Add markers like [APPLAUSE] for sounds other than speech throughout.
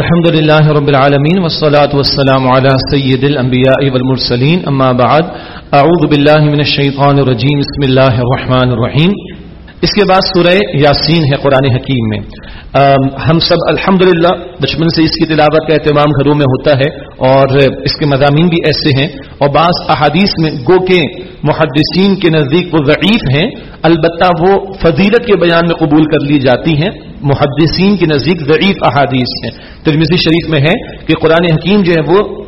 الحمد لله رب العالمين والصلاة والسلام على سيد الأنبياء والمرسلين أما بعد أعوذ بالله من الشيطان الرجيم بسم الله الرحمن الرحيم اس کے بعد سورہ یاسین ہے قرآن حکیم میں۔ ہم سب الحمدللہ بچپن سے اس کی تلاوت کا اہتمام گھروں میں ہوتا ہے اور اس کے مضامین بھی ایسے ہیں۔ اور بعض احادیث میں گو کے محدثین کے نزدیک وہ ضعیف ہیں، البتہ وہ فضیلت کے بیان میں قبول کر لی جاتی ہیں۔ محدثین کے نزدیک ضعیف احادیث ہیں۔ ترمیزی شریف میں ہے کہ قرآن حکیم جو ہے وہ،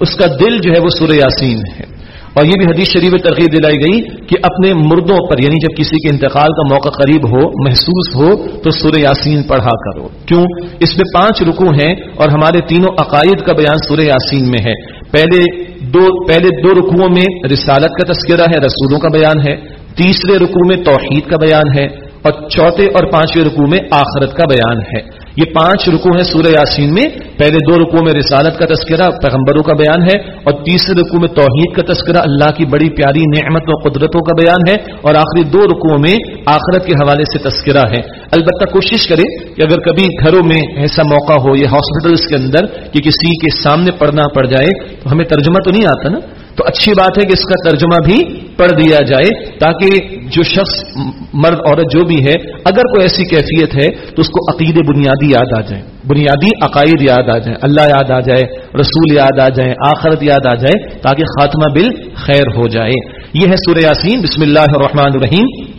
اس کا دل جو ہے وہ سورہ یاسین ہے۔ اور یہ بھی حدیث شریف ترغیب دلائی گئی کہ اپنے مردوں پر یعنی جب کسی کے انتقال کا موقع قریب ہو، محسوس ہو، تو سورہ یاسین پڑھا کرو۔ کیوں؟ اس میں پانچ رکو ہیں اور ہمارے تینوں عقائد کا بیان سورہ یاسین میں ہے۔ پہلے دو پہلے دو رکوعوں میں رسالت کا تذکرہ ہے، رسولوں کا بیان ہے۔ تیسرے رکوع میں توحید کا بیان ہے۔ اور چوتھے اور پانچویں رکوع میں آخرت کا بیان ہے۔ یہ پانچ رکو ہیں سورہ یاسین میں۔ پہلے دو رکو میں رسالت کا تذکرہ، پیغمبروں کا بیان ہے، اور تیسرے رکو میں توحید کا تذکرہ، اللہ کی بڑی پیاری نعمت و قدرتوں کا بیان ہے، اور آخری دو رکو میں آخرت کے حوالے سے تذکرہ ہے۔ البتہ کوشش کریں کہ اگر کبھی گھروں میں ایسا موقع ہو یا ہاسپٹلس کے اندر کہ کسی کے سامنے پڑھنا پڑ جائے، تو ہمیں ترجمہ تو نہیں آتا نا؟ تو اچھی بات ہے کہ اس کا ترجمہ بھی پڑھ دیا جائے تاکہ جو شخص مرد عورت جو بھی ہے، اگر کوئی ایسی کیفیت ہے تو اس کو عقید بنیادی یاد آ جائے بنیادی عقائد یاد آ جائے اللہ یاد آ جائے، رسول یاد آ جائے آخرت یاد آ جائے تاکہ خاتمہ بل خیر ہو جائے۔ یہ ہے سورہ یاسین، بسم اللہ الرحمن الرحیم۔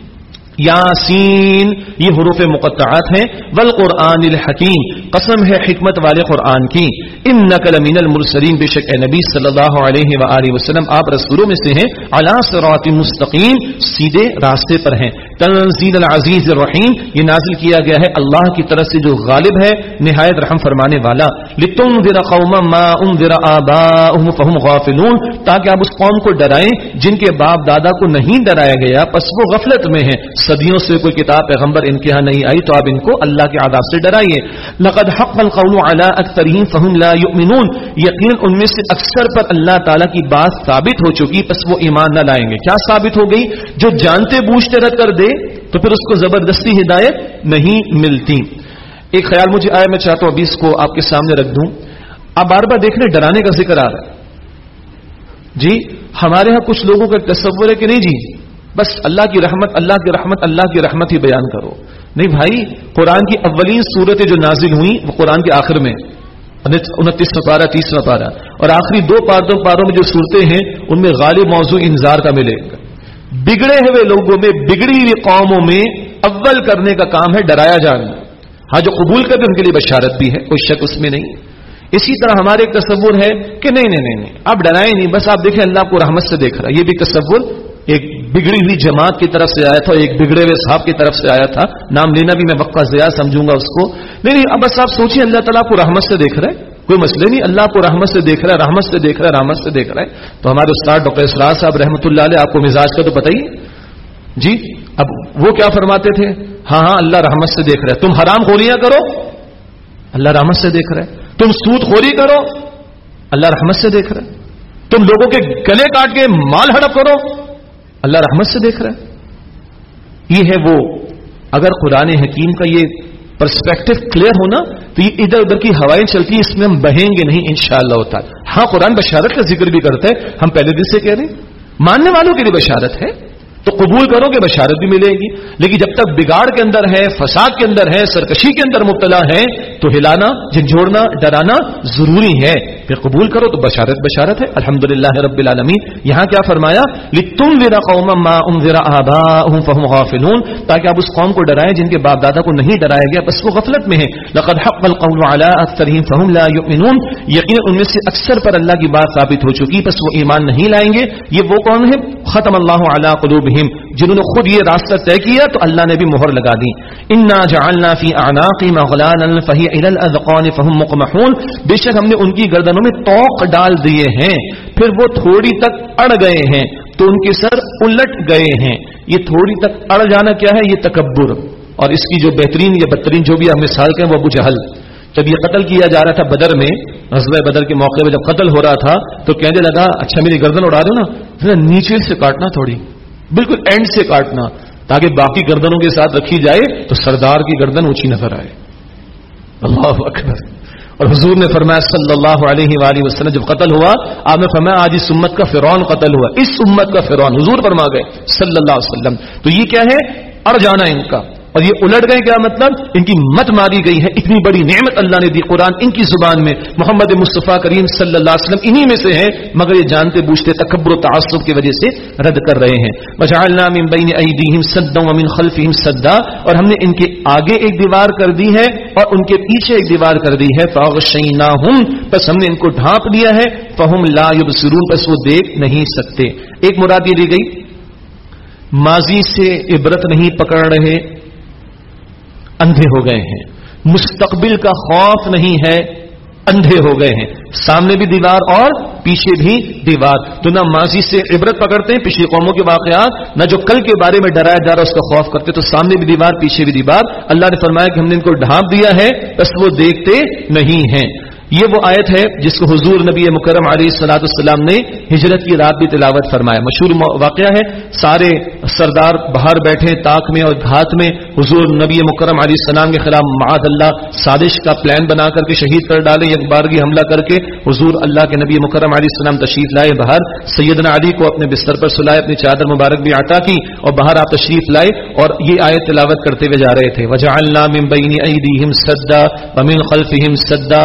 یاسین، یہ حروف مقطعات ہیں۔ والقرآن الحکیم، قسم ہے حکمت والے قرآن کی۔ ان نقل امین المرسلیم بے شک نبی صلی اللہ علیہ وآلہ وسلم، آپ رسولوں میں سے ہیں۔ اللہ صراط مستقیم سیدھے راستے پر ہیں۔ تنزیل العزیز الرحیم یہ نازل کیا گیا ہے اللہ کی طرف سے جو غالب ہے، نہایت رحم فرمانے والا۔ لتنذر قوما ما انذر آباؤهم فهم غافلون۔ تاکہ آپ اس قوم کو ڈرائیں جن کے باپ دادا کو نہیں ڈرایا گیا، پس وہ غفلت میں ہیں۔ صدیوں سے کوئی کتاب پیغمبر ان کے ہاں نہیں آئی، تو آپ ان کو اللہ کے عذاب سے ڈرائیے۔ لقد حق القول على اكثرهم فهم لا يؤمنون۔ یقین ان میں سے اکثر پر اللہ تعالی کی بات ثابت ہو چکی، پس وہ ایمان نہ لائیں گے۔ کیا ثابت ہو گئی؟ جو جانتے بوجھتے رد کر دے تو پھر اس کو زبردستی ہدایت نہیں ملتی۔ ایک خیال مجھے آیا، میں چاہتا ہوں ابھی اس کو آپ کے سامنے رکھ دوں۔ آپ بار بار دیکھ رہے ڈرانے کا ذکر آ رہا ہے۔ جی ہمارے ہاں کچھ لوگوں کا تصور ہے کہ نہیں جی بس اللہ کی رحمت، اللہ کی رحمت، اللہ کی رحمت ہی بیان کرو۔ نہیں بھائی، قرآن کی اولین صورتیں جو نازل ہوئی وہ قرآن کے آخر میں۔ انتیس پارہ، تیسواں پارہ۔ اور آخری دو پاروں پاروں میں جو صورتیں ہیں، ان میں غالب موضوع انذار کا ملے۔ گا بگڑے ہوئے لوگوں میں، بگڑی ہوئی قوموں میں اول کرنے کا کام ہے ڈرایا جانا۔ ہاں جو قبول کرتے ان کے لیے بشارت بھی ہے، کوئی شک اس میں نہیں۔ اسی طرح ہمارے ایک تصور ہے کہ نہیں نہیں نہیں آپ ڈرائیں نہیں، بس آپ دیکھیں، اللہ کو رحمت سے دیکھ رہا یہ بھی تصور ایک بگڑی ہوئی جماعت کی طرف سے آیا تھا، ایک بگڑے ہوئے صاحب کی طرف سے آیا تھا۔ نام لینا بھی میں وقت ضیاء سمجھوں گا اس کو۔ نہیں نہیں، اب بس آپ سوچیے اللہ تعالیٰ کو رحمت سے دیکھ رہا ہے۔ کوئی مسئلہ نہیں، اللہ کو رحمت سے دیکھ رہا ہے، رحمت سے دیکھ رہا ہے، رحمت سے دیکھ رہا ہے۔ تو ہمارے استاد ڈاکٹر اسرار صاحب رحمۃ اللہ علیہ، آپ کو مزاج کا تو بتائیے جی اب وہ کیا فرماتے تھے؟ ہاں ہاں اللہ رحمت سے دیکھ رہا ہے۔ تم حرام خوریاں کرو۔ اللہ رحمت سے دیکھ رہا ہے۔ تم سود خوری کرو۔ اللہ رحمت سے دیکھ رہا ہے۔ تم لوگوں کے گلے کاٹ کے مال ہڑپ کرو۔ اللہ رحمت سے دیکھ رہا ہے۔ یہ ہے وہ۔ اگر قرآن حکیم کا یہ پرسپیکٹو کلیئر ہونا تو یہ ادھر ادھر کی ہوائیں چلتی ہیں، اس میں ہم بہیں گے نہیں ان شاء اللہ ہوتا ہاں قرآن بشارت کا ذکر بھی کرتا ہے ہم پہلے دن سے کہہ رہے ہیں۔ ماننے والوں کے لیے بشارت ہے۔ تو قبول کرو کہ بشارت بھی ملے گی۔ لیکن جب تک بگاڑ کے اندر ہے، فساد کے اندر ہے، سرکشی کے اندر مبتلا ہے، تو ہلانا، جھنجھوڑنا، ڈرانا ضروری ہے۔ پھر قبول کرو تو بشارت بشارت ہے۔ الحمد رب العالمین۔ یہاں کیا فرمایا؟ تم ورا قوم آبا فہم غافلون۔ تاکہ آپ اس قوم کو ڈرائیں جن کے باپ دادا کو نہیں ڈرایا گیا بس وہ غفلت میں ہے لقد حق القول على فهم لا يؤمنون۔ یقینا ان میں سے اکثر پر اللہ کی بات ثابت ہو چکی، بس وہ ایمان نہیں لائیں گے۔ یہ وہ کون ہے ختم اللہ علی قلوبهم جنہوں نے خود یہ راستہ طے کیا، تو اللہ نے بھی مہر لگا دی۔ انا جعلنا فی اعناقی مغلالا فہی الى الاذقان فهم مقمحون۔ بے شک ہم نے ان کی گردنوں میں توق ڈال دیے ہیں، پھر وہ تھوڑی تک اڑ گئے ہیں، تو ان کے سر الٹ گئے ہیں۔ یہ تھوڑی تک اڑ جانا کیا ہے؟ یہ تکبر۔ اور اس کی جو بہترین یا بدترین جو بھی ہم مثال کے وہ ابو جہل۔ جب یہ قتل کیا جا رہا تھا بدر میں غزوہ بدر کے موقع میں جب قتل ہو رہا تھا، تو کہنے لگا اچھا میری گردن اڑا دو نا نیچے سے کاٹنا تھوڑی، بالکل اینڈ سے کاٹنا، تاکہ باقی گردنوں کے ساتھ رکھی جائے، تو سردار کی گردن اونچی نظر آئے۔ اللہ اکبر۔ اور حضور نے فرمایا، صلی اللہ علیہ وآلہ وسلم، جب قتل ہوا، آپ نے فرمایا، آج اس امت کا فرعون قتل ہوا، اس امت کا فرعون۔ حضور فرما گئے، صلی اللہ علیہ وسلم۔ تو یہ کیا ہے؟ اڑ جانا ان کا۔ اور یہ الٹ گئے کیا مطلب؟ ان کی مت ماری گئی ہے اتنی بڑی نعمت اللہ نے دی قرآن ان کی زبان میں۔ محمد مصطفیٰ کریم صلی اللہ علیہ وسلم انہی میں سے ہیں، مگر یہ جانتے بوجھتے تکبر و تعصب کی وجہ سے رد کر رہے ہیں۔ من بین ایدیہم سدا ومن خلفہم سدا، اور ہم نے ان کے آگے ایک دیوار کر دی ہے اور ان کے پیچھے ایک دیوار کر دی ہے۔ فاغشیناہم بس ہم نے ان کو ڈھانپ دیا ہے۔ فہم لا یبصرون بس وہ دیکھ نہیں سکتے۔ ایک مراد یہ دی گئی، ماضی سے عبرت نہیں پکڑ رہے۔ اندھے ہو گئے ہیں۔ مستقبل کا خوف نہیں ہے، اندھے ہو گئے ہیں۔ سامنے بھی دیوار اور پیچھے بھی دیوار۔ تو نہ ماضی سے عبرت پکڑتے ہیں پچھلی قوموں کے واقعات، نہ جو کل کے بارے میں ڈرایا جا رہا اس کا خوف کرتے۔ تو سامنے بھی دیوار، پیچھے بھی دیوار۔ اللہ نے فرمایا کہ ہم نے ان کو ڈھانپ دیا ہے، بس وہ دیکھتے نہیں ہیں۔ یہ وہ آیت ہے جس کو حضور نبی مکرم علیہ صلاح السلام نے ہجرت کی رات بھی تلاوت فرمایا۔ مشہور واقعہ ہے، سارے سردار باہر بیٹھے تاک میں اور گھات میں حضور نبی مکرم علیہ السلام کے خلاف معاد اللہ سازش کا پلان بنا کر کے شہید کر ڈالے یک بارگی حملہ کر کے حضور اللہ کے نبی مکرم علیہ السلام تشریف لائے باہر سیدنا علی کو اپنے بستر پر سلائے، اپنی چادر مبارک بھی عطا کی اور باہر آپ تشریف لائے اور یہ آیت تلاوت کرتے ہوئے جا رہے تھے۔ وجہ اللہ ممبئی سدا امین خلفہم سدا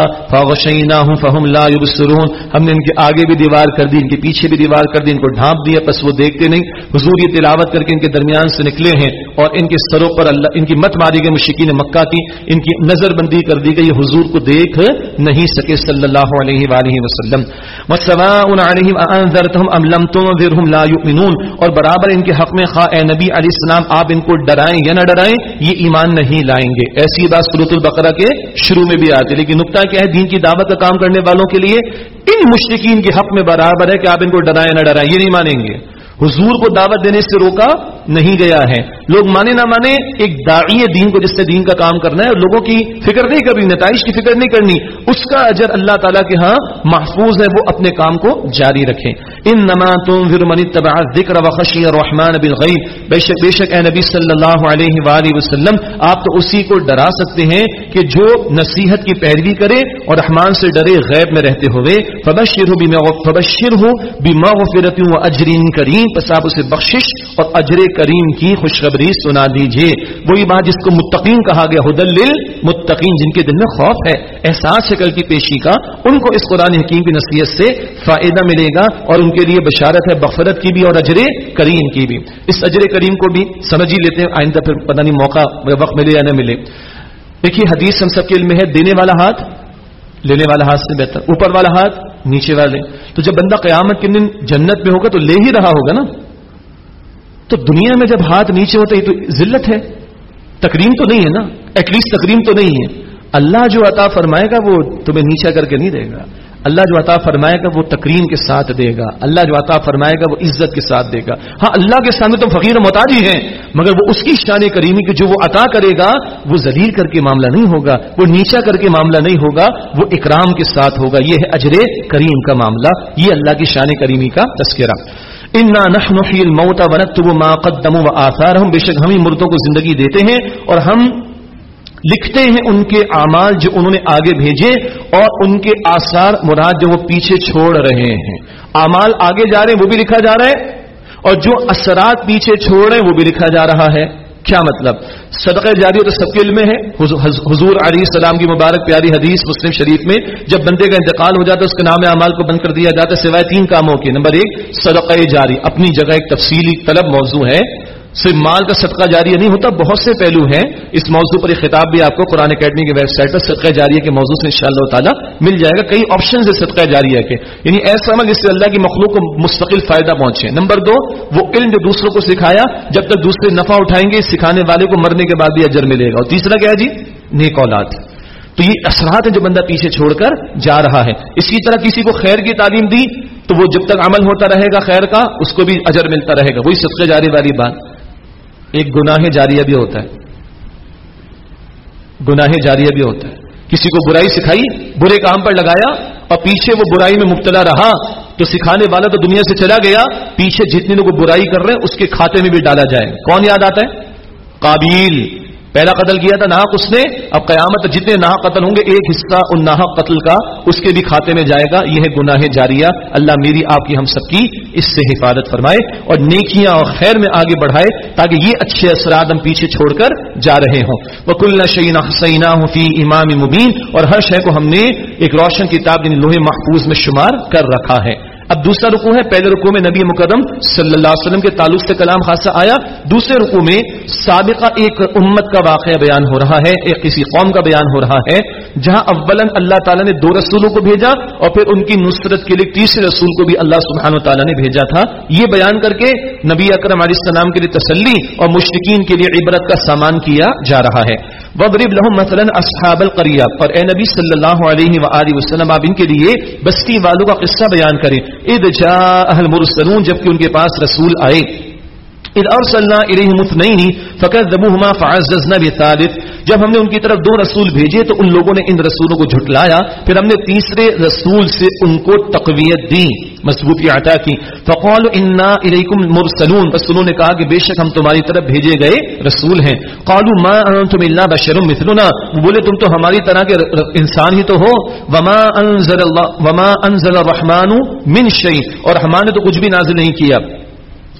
ہوں فہم لا یبصرون ہم نے ان کے آگے بھی دیوار کر دی، ان کے پیچھے بھی دیوار کر دی، ان کو ڈھانپ دیا، بس وہ دیکھتے نہیں۔ حضور یہ تلاوت کر کے ان کے درمیان سے نکلے ہیں اور ان کے سروں پر اللہ، ان کی مت ماری گئی مشکین مکہ کی، ان کی نظر بندی کر دی گئی۔ حضور کو دیکھ نہیں سکے صلی اللہ علیہ وآلہ وسلم۔ ام لم لا اور برابر ان کے حق میں خواہ اے نبی علیہ السلام، آپ ان کو ڈرائیں یا نہ ڈرائیں، یہ ایمان نہیں لائیں گے۔ ایسی بات سورت البقرہ کے شروع میں بھی آتی لیکن نقطہ کیا ہے؟ دین کی دعوت کا کام کرنے والوں کے لیے ان مشرقین کے حق میں برابر ہے کہ آپ ان کو ڈرائیں نہ ڈرائیں، یہ نہیں مانیں گے۔ حضور کو دعوت دینے سے روکا نہیں گیا ہے۔ لوگ مانے نہ مانے ایک داعی دین کو جس نے دین کا کام کرنا ہے، لوگوں کی فکر نہیں کرنی، نتائج کی فکر نہیں کرنی، اس کا اجر اللہ تعالیٰ کے ہاں محفوظ ہے، وہ اپنے کام کو جاری رکھیں ان نما تم تبا ذکر وخشی رحمان بالغیب۔ بے شک بے شک اے نبی صلی اللہ علیہ وآلہ وسلم، آپ تو اسی کو ڈرا سکتے ہیں کہ جو نصیحت کی پیروی کرے اور رحمان سے ڈرے غیب میں رہتے ہوئے فبشر ہو فبشر ہو بیما و اجرین کریم۔ بس آپ اسے بخشش اور اجر کریم کی خوشخبری سنا دیجیے وہی بات جس کو متقین کہا گیا حدل متقین جن کے دل میں خوف ہے، احساس شکل کی پیشی کا، ان کو اس قرآن حکیم کی نصیحت سے فائدہ ملے گا اور ان کے لیے بشارت ہے بفرت کی بھی اور اجر کریم کی بھی۔ اس اجر کریم کو بھی سمجھ ہی لیتے ہیں، آئندہ پھر پتہ نہیں موقع وقت ملے یا نہ ملے۔ دیکھیے، حدیث ہم سب کے علم ہے، دینے والا ہاتھ، لینے والا ہاتھ سے بہتر۔ اوپر والا ہاتھ، نیچے والے۔ تو جب بندہ قیامت کے دن جنت میں ہوگا تو لے ہی رہا ہوگا نا؟ تو دنیا میں جب ہاتھ نیچے ہوتا ہے تو ذلت ہے؟ تکریم تو نہیں ہے نا؟ ایٹ لیسٹ تکریم تو نہیں ہے۔ اللہ جو عطا فرمائے گا وہ تمہیں نیچا کر کے نہیں دے گا۔ اللہ جو عطا فرمائے گا وہ تکریم کے ساتھ دے گا۔ اللہ جو عطا فرمائے گا وہ عزت کے ساتھ دے گا۔ ہاں اللہ کے سامنے تو فقیر محتاج ہیں، مگر وہ اس کی شان کریمی کی جو وہ عطا کرے گا، وہ ذلیل کر کے معاملہ نہیں ہوگا، وہ نیچا کر کے معاملہ نہیں ہوگا، وہ اکرام کے ساتھ ہوگا۔ یہ ہے اجر کریم کا معاملہ، یہ اللہ کی شان کریمی کا تذکرہ۔ انا نحن موتا ونت وہ ما قدموا و آثار ہم بے شک ہم ہی مردوں کو زندگی دیتے ہیں اور ہم لکھتے ہیں ان کے اعمال جو انہوں نے آگے بھیجے اور ان کے آثار مراد جو وہ پیچھے چھوڑ رہے ہیں۔ اعمال آگے جا رہے ہیں وہ بھی لکھا جا رہا ہے اور جو اثرات پیچھے چھوڑ رہے ہیں وہ بھی لکھا جا رہا ہے۔ کیا مطلب؟ صدقہ جاری تو سب کے علم ہے۔ حضور علیہ السلام کی مبارک پیاری حدیث مسلم شریف میں جب بندے کا انتقال ہو جاتا ہے، اس کے نام اعمال کو بند کر دیا جاتا ہے، سوائے تین کاموں کے۔ نمبر ایک، صدقہ جاری اپنی جگہ ایک تفصیلی طلب موضوع ہے۔ صرف مال کا صدقہ جاریہ نہیں ہوتا، بہت سے پہلو ہیں۔ اس موضوع پر ایک خطاب بھی آپ کو قرآن اکیڈمی کی ویب سائٹ پر صدقہ جاریہ کے موضوع سے انشاءاللہ تعالی مل جائے گا۔ کئی آپشن ہے صدقہ جاریہ کے۔ یعنی ایسا عمل جس سے اللہ کی مخلوق کو مستقل فائدہ پہنچے۔ نمبر دو، وہ علم جو دوسروں کو سکھایا، جب تک دوسرے نفع اٹھائیں گے، سکھانے والے کو مرنے کے بعد بھی اجر ملے گا۔ اور تیسرا کیا جی؟ نیک اولاد۔ تو یہ اثرات ہیں جو بندہ پیچھے چھوڑ کر جا رہا ہے۔ اسی طرح کسی کو خیر کی تعلیم دی، تو وہ جب تک عمل ہوتا رہے گا خیر کا، اس کو بھی اجر ملتا رہے گا۔ وہی صدقہ جاری والی بات۔ ایک گناہ جاریہ بھی ہوتا ہے۔ گناہ جاریہ بھی ہوتا ہے۔ کسی کو برائی سکھائی، برے کام پر لگایا، اور پیچھے وہ برائی میں مبتلا رہا، تو سکھانے والا تو دنیا سے چلا گیا، پیچھے جتنے لوگ برائی کر رہے ہیں، اس کے کھاتے میں بھی ڈالا جائے۔ کون یاد آتا ہے؟ قابیل۔ پہلا قتل کیا تھا ناحق اس نے، اب قیامت جتنے ناحق قتل ہوں گے، ایک حصہ ان ناحق قتل کا اس کے بھی کھاتے میں جائے گا۔ یہ ہے گناہ جاریہ۔ اللہ میری آپ کی ہم سب کی اس سے حفاظت فرمائے اور نیکیاں اور خیر میں آگے بڑھائے تاکہ یہ اچھے اثرات ہم پیچھے چھوڑ کر جا رہے ہوں۔ وہ کل شعین حسینہ فی امام مبین اور ہر شے کو ہم نے ایک روشن کتاب یعنی لوہے محفوظ میں شمار کر رکھا ہے۔ اب دوسرا رکو ہے، پہلے رکو میں نبی مقدم صلی اللہ علیہ وسلم کے تعلق سے کلام خاصہ آیا۔ دوسرے رکو میں سابقہ ایک امت کا واقعہ بیان ہو رہا ہے، ایک کسی قوم کا بیان ہو رہا ہے، جہاں اولن اللہ تعالیٰ نے دو رسولوں کو بھیجا اور پھر ان کی نصرت کے لیے تیسرے رسول کو بھی اللہ سبحانہ و تعالیٰ نے بھیجا تھا۔ یہ بیان کر کے نبی اکرم علیہ السلام کے لیے تسلی اور مشرقین کے لیے عبرت کا سامان کیا جا رہا ہے۔ وضرب لهم مثلا اصحاب القريه اور اے نبی صلی اللہ علیہ والہ وسلم، آپ ان کے لیے بستی والوں کا قصہ بیان کریں۔ اذ جاء المرسلون، جبکہ ان کے پاس رسول آئے۔ اذ ارسلنا الیہم اثنین فکذبوهما فعززنا بثالث جب ہم نے ان کی طرف دو رسول بھیجے تو ان لوگوں نے ان رسولوں کو جھٹلایا، پھر ہم نے تیسرے رسول سے ان کو تقویت دی، مضبوطی عطا کی۔ فقالوا انا الیکم مرسلون۔ بس انہوں نے کہا کہ بے شک ہم تمہاری طرف بھیجے گئے رسول ہیں۔ قالوا ما انتم الا بشر مثلنا۔ بولے، تم تو ہماری طرح کے انسان ہی تو ہو۔ وما انزل اللہ وما انزل الرحمن من شيء۔ اور ہمارے تو کچھ بھی نازل نہیں کیا۔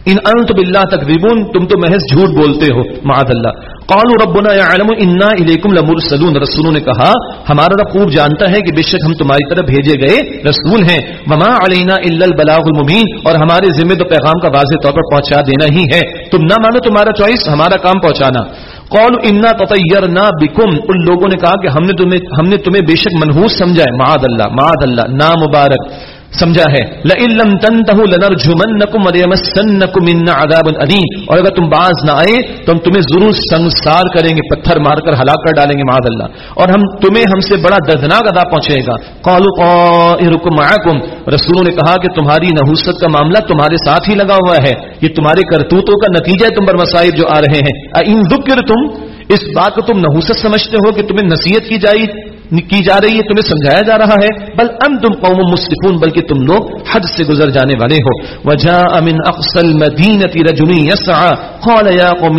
ان انت باللہ تکذبون، تم تو محض جھوٹ بولتے ہو، معاذ اللہ۔ قالوا ربنا يعلم انا اليكم لمرسلون، رسولوں نے کہا، ہمارا رب خوب جانتا ہے کہ بے شک ہم تمہاری طرف بھیجے گئے رسول ہیں۔ وما علينا الا البلاغ المبين اور ہمارے ذمہ تو پیغام کا واضح طور پر پہنچا دینا ہی ہے۔ تم نہ مانو تمہارا چوائس، ہمارا کام پہنچانا۔ قول انا تطیرنا بكم ان لوگوں نے کہا کہ ہم نے تمہیں، ہم نے تمہیں بے شک منحوس سمجھا ہے، معاذ اللہ معاذ اللہ نا مبارک سمجھا ہے۔ لَإِلَّمْ تَنْتَهُ لَنَرْجُمَنَّكُمْ وَلَيَمَسَّنَّكُمْ مِنَّا عَذَابٌ أَلِيمٌ اور اگر تم باز نہ آئے تو ہم تمہیں ضرور سنسار کریں گے، پتھر مار کر ہلاک کر ڈالیں گے، معاذ اللہ۔ اور ہم تمہیں ہم سے بڑا دردناک عذاب پہنچے گا۔ قالوا طائركم معكم رسولوں نے کہا کہ تمہاری نحوست کا معاملہ تمہارے ساتھ ہی لگا ہوا ہے۔ یہ تمہارے کرتوتوں کا نتیجہ ہے، تم پر مصائب جو آ رہے ہیں۔ اَإِن ذُكِرْتُمْ اس بات کو تم نحوست سمجھتے ہو کہ تمہیں نصیحت کی جائے کی جا رہی ہے، تمہیں سمجھایا جا رہا ہے۔ بل ام تم قوم مصطفون بلکہ تم لوگ حد سے گزر جانے والے ہو۔ وجاء من اقصى المدينه رجل يسعى قال يا قوم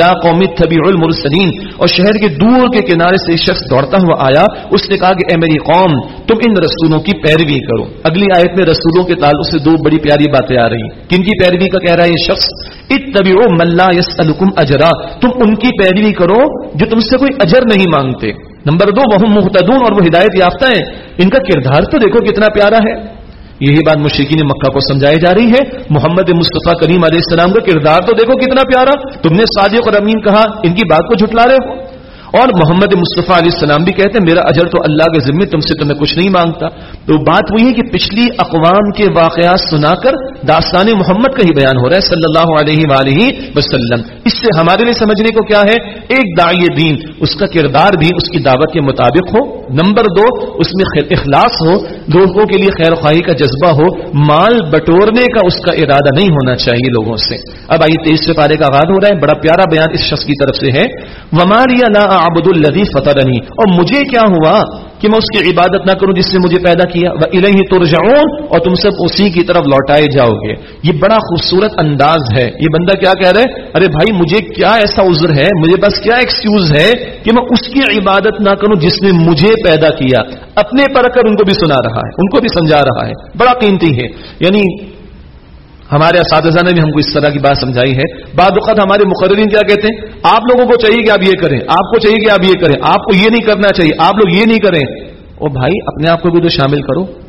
يا قوم اتبعوا المرسلين اور شہر کے دور کے کنارے سے ایک شخص دوڑتا ہوا آیا۔ اس نے کہا کہ اے میری قوم، تم ان رسولوں کی پیروی کرو۔ اگلی آیت میں رسولوں کے تعلق سے دو بڑی پیاری باتیں آ رہی ہیں۔ کن کی پیروی کا کہہ رہا ہے یہ شخص؟ اتبعوا من لا يسالكم اجرا۔ تم ان کی پیروی کرو جو تم سے کوئی اجر نہیں مانگتے۔ نمبر دو وہ محتدون اور وہ ہدایت یافتہ ہیں۔ ان کا کردار تو دیکھو کتنا پیارا ہے۔ یہی بات مشرقین مکہ کو سمجھائی جا رہی ہے۔ محمد مصطفیٰ کریم علیہ السلام کا کردار تو دیکھو کتنا پیارا۔ تم نے صادق اور امین کہا، ان کی بات کو جھٹلا رہے ہو۔ اور محمد مصطفیٰ علیہ السلام بھی کہتے ہیں، میرا اجر تو اللہ کے ذمے، تم سے تمہیں کچھ نہیں مانگتا۔ تو بات وہی ہے کہ پچھلی اقوام کے واقعات سنا کر داستان محمد کا ہی بیان ہو رہا ہے، صلی اللہ علیہ وآلہ وسلم۔ اس سے ہمارے لیے سمجھنے کو کیا ہے؟ ایک دائی دین، اس کا کردار بھی اس کی دعوت کے مطابق ہو۔ نمبر دو، اس میں اخلاص ہو۔ لوگوں کے لیے خیر خواہی کا جذبہ ہو۔ مال بٹورنے کا اس کا ارادہ نہیں ہونا چاہیے لوگوں سے۔ اب آئیے تیز سے پارے کا آغاز ہو رہا ہے۔ بڑا پیارا بیان اس شخص کی طرف سے ہے۔ وماریا لا عبد الدی فطرنی۔ اور مجھے کیا ہوا کہ میں اس کی عبادت نہ کروں جس نے مجھے پیدا کیا؟ وہ الہی ترجعون۔ اور تم سب اسی کی طرف لوٹائے جاؤ گے۔ یہ بڑا خوبصورت انداز ہے۔ یہ بندہ کیا کہہ رہا ہے؟ ارے بھائی، مجھے کیا ایسا عذر ہے؟ مجھے بس کیا ایکسکیوز ہے کہ میں اس کی عبادت نہ کروں جس نے مجھے پیدا کیا؟ اپنے پر کر ان کو بھی سنا رہا ہے، ان کو بھی سمجھا رہا ہے۔ بڑا قیمتی ہے۔ یعنی ہمارے اساتذہ نے بھی ہم کو اس طرح کی بات سمجھائی ہے۔ بعد وقت ہمارے مقررین کیا کہتے ہیں؟ آپ لوگوں کو چاہیے کہ آپ یہ کریں، آپ کو چاہیے کہ آپ یہ کریں، آپ کو یہ نہیں کرنا چاہیے، آپ لوگ یہ نہیں کریں۔ او بھائی، اپنے آپ کو بھی تو شامل کرو۔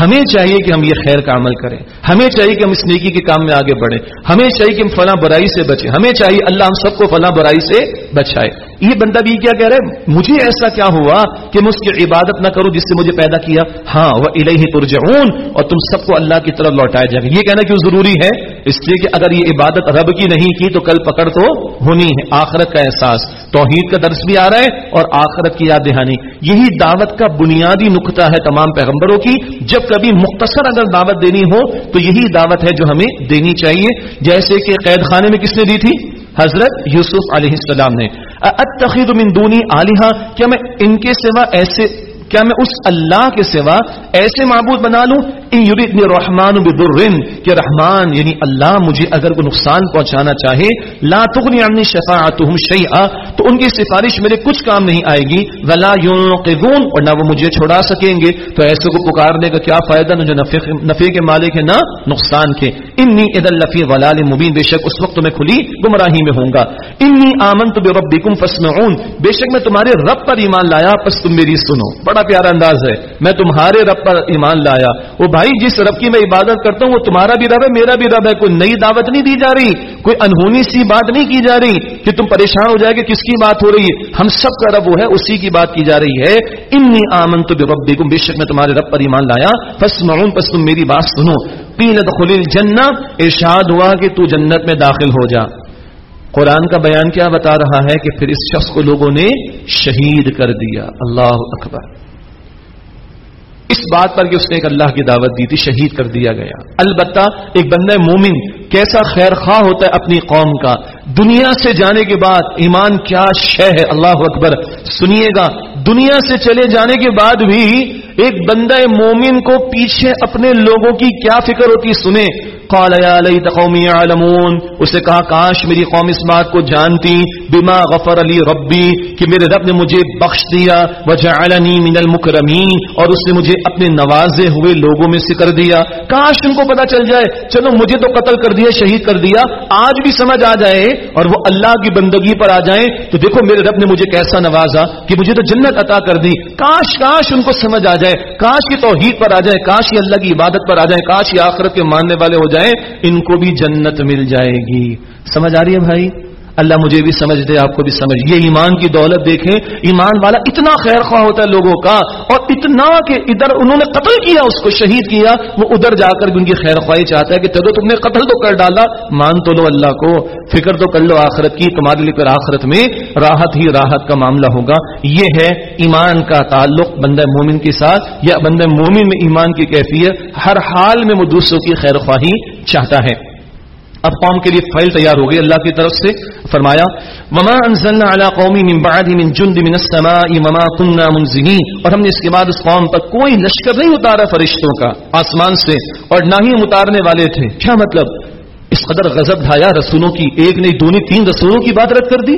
ہمیں چاہیے کہ ہم یہ خیر کا عمل کریں۔ ہمیں چاہیے کہ ہم اس نیکی کے کام میں آگے بڑھیں۔ ہمیں چاہیے کہ ہم فلاں برائی سے بچیں۔ ہمیں چاہیے اللہ ہم سب کو فلاں برائی سے بچائے۔ یہ بندہ بھی کیا کہہ رہا ہے؟ مجھے ایسا کیا ہوا کہ میں اس کی عبادت نہ کروں جس سے مجھے پیدا کیا؟ ہاں وہ الہی ترجعون، اور تم سب کو اللہ کی طرف لوٹایا جائے گا۔ یہ کہنا کیوں ضروری ہے؟ اس لیے کہ اگر یہ عبادت رب کی نہیں کی تو کل پکڑ تو ہونی ہے۔ آخرت کا احساس، توحید کا درس بھی آ رہا ہے اور آخرت کی یاد دہانی۔ یہی دعوت کا بنیادی نقطہ ہے تمام پیغمبروں کی۔ جب کبھی مختصر اگر دعوت دینی ہو تو یہی دعوت ہے جو ہمیں دینی چاہیے۔ جیسے کہ قید خانے میں کس نے دی تھی؟ حضرت یوسف علیہ السلام نے اتخذ من دونی علیہ کیا میں ان کے سوا ایسے کیا میں اس اللہ کے سوا ایسے معبود بنا لوں؟ یوریتنی رحمان بدرن کہ رحمان یعنی اللہ، مجھے اگر کوئی نقصان پہنچانا چاہے، لا تغنی عنی شفاعتهم شیئا، تو ان کی سفارش میرے کچھ کام نہیں آئے گی۔ ولا ينقذون اور نہ وہ مجھے چھڑا سکیں گے۔ تو ایسے کو پکارنے کا کیا فائدہ؟ نہ جو نفع کے مالک ہے نہ نقصان کے۔ انی اذا لفی ضلال مبین، بے شک اس وقت میں کھلی گمراہی میں ہوں گا۔ انی آمنت بربکم فاسمعون، بے شک میں تمہارے رب پر ایمان لایا، پس تم میری سنو۔ بڑا پیارا انداز ہے۔ میں تمہارے رب پر ایمان لایا۔ وہ بھائی، جس رب کی میں عبادت کرتا ہوں، وہ تمہارا بھی رب ہے، میرا بھی رب ہے۔ کوئی نئی دعوت نہیں دی جا رہی، کوئی انہونی سی بات نہیں کی جا رہی کہ تم پریشان ہو جائے کہ کس کی بات ہو رہی ہے۔ ہم سب کا رب وہ ہے، اسی کی بات کی جا رہی ہے۔ انی آمن تو بے شک میں تمہارے رب پر ایمان لایا۔ پس معون پس تم میری بات سنو۔ قیلت خلیل جنہ ارشاد ہوا کہ تو جنت میں داخل ہو جا۔ قرآن کا بیان کیا بتا رہا ہے کہ پھر اس شخص کو لوگوں نے شہید کر دیا۔ اللہ اکبر۔ اس بات پر کہ اس نے ایک اللہ کی دعوت دی تھی، شہید کر دیا گیا۔ البتہ ایک بندہ مومن کیسا خیر خواہ ہوتا ہے اپنی قوم کا؟ دنیا سے جانے کے بعد ایمان کیا شہ ہے؟ اللہ اکبر، سنیے گا۔ دنیا سے چلے جانے کے بعد بھی ایک بندہ مومن کو پیچھے اپنے لوگوں کی کیا فکر ہوتی سنیں قال، یا لیت قومی يعلمون اسے کہا، کاش میری قوم اس بات کو جانتی، بما غفر علی ربی، کہ میرے رب نے مجھے بخش دیا، وجعلنی من المکرمین۔ اور اس نے مجھے اپنے نوازے ہوئے لوگوں میں سے کر دیا۔ کاش ان کو پتا چل جائے، چلو مجھے تو قتل کر دیا، شہید کر دیا، آج بھی سمجھ آ جائے اور وہ اللہ کی بندگی پر آ جائیں، تو دیکھو میرے رب نے مجھے کیسا نوازا، کہ مجھے تو جنت عطا کر دی۔ کاش کاش ان کو سمجھ آ جائے۔ کاش یہ توحید پر آ جائے کاش یہ اللہ کی عبادت پر آ جائیں، کاش یہ آخرت کے ماننے والے ہو جائیں، ان کو بھی جنت مل جائے گی۔ سمجھ آ رہی ہے بھائی؟ اللہ مجھے بھی سمجھ دے، آپ کو بھی سمجھ۔ یہ ایمان کی دولت دیکھیں، ایمان والا اتنا خیر خواہ ہوتا ہے لوگوں کا، اور اتنا کہ ادھر انہوں نے قتل کیا، اس کو شہید کیا، وہ ادھر جا کر بھی ان کی خیر خواہی چاہتا ہے کہ چلو تم نے قتل تو کر ڈالا، مان تو لو اللہ کو، فکر تو کر لو آخرت کی، تمہارے لیے پھر آخرت میں راحت ہی راحت کا معاملہ ہوگا۔ یہ ہے ایمان کا تعلق بندہ مومن کے ساتھ، یا بندہ مومن میں ایمان کی کیفیت، ہر حال میں وہ دوسروں کی خیر خواہی چاہتا ہے۔ اب قوم کے لیے فائل تیار ہو گئی اللہ کی طرف سے۔ فرمایا مما انزلنا على قومی من بعد من جند من السماء وما كنا منزلين۔ اور ہم نے اس کے بعد اس قوم پر کوئی لشکر نہیں اتارا فرشتوں کا، آسمان سے، اور نہ ہی اتارنے والے تھے۔ کیا مطلب؟ اس قدر غضب ڈھایا رسولوں کی، ایک نہیں دو نہیں تین رسولوں کی بات رد کر دی۔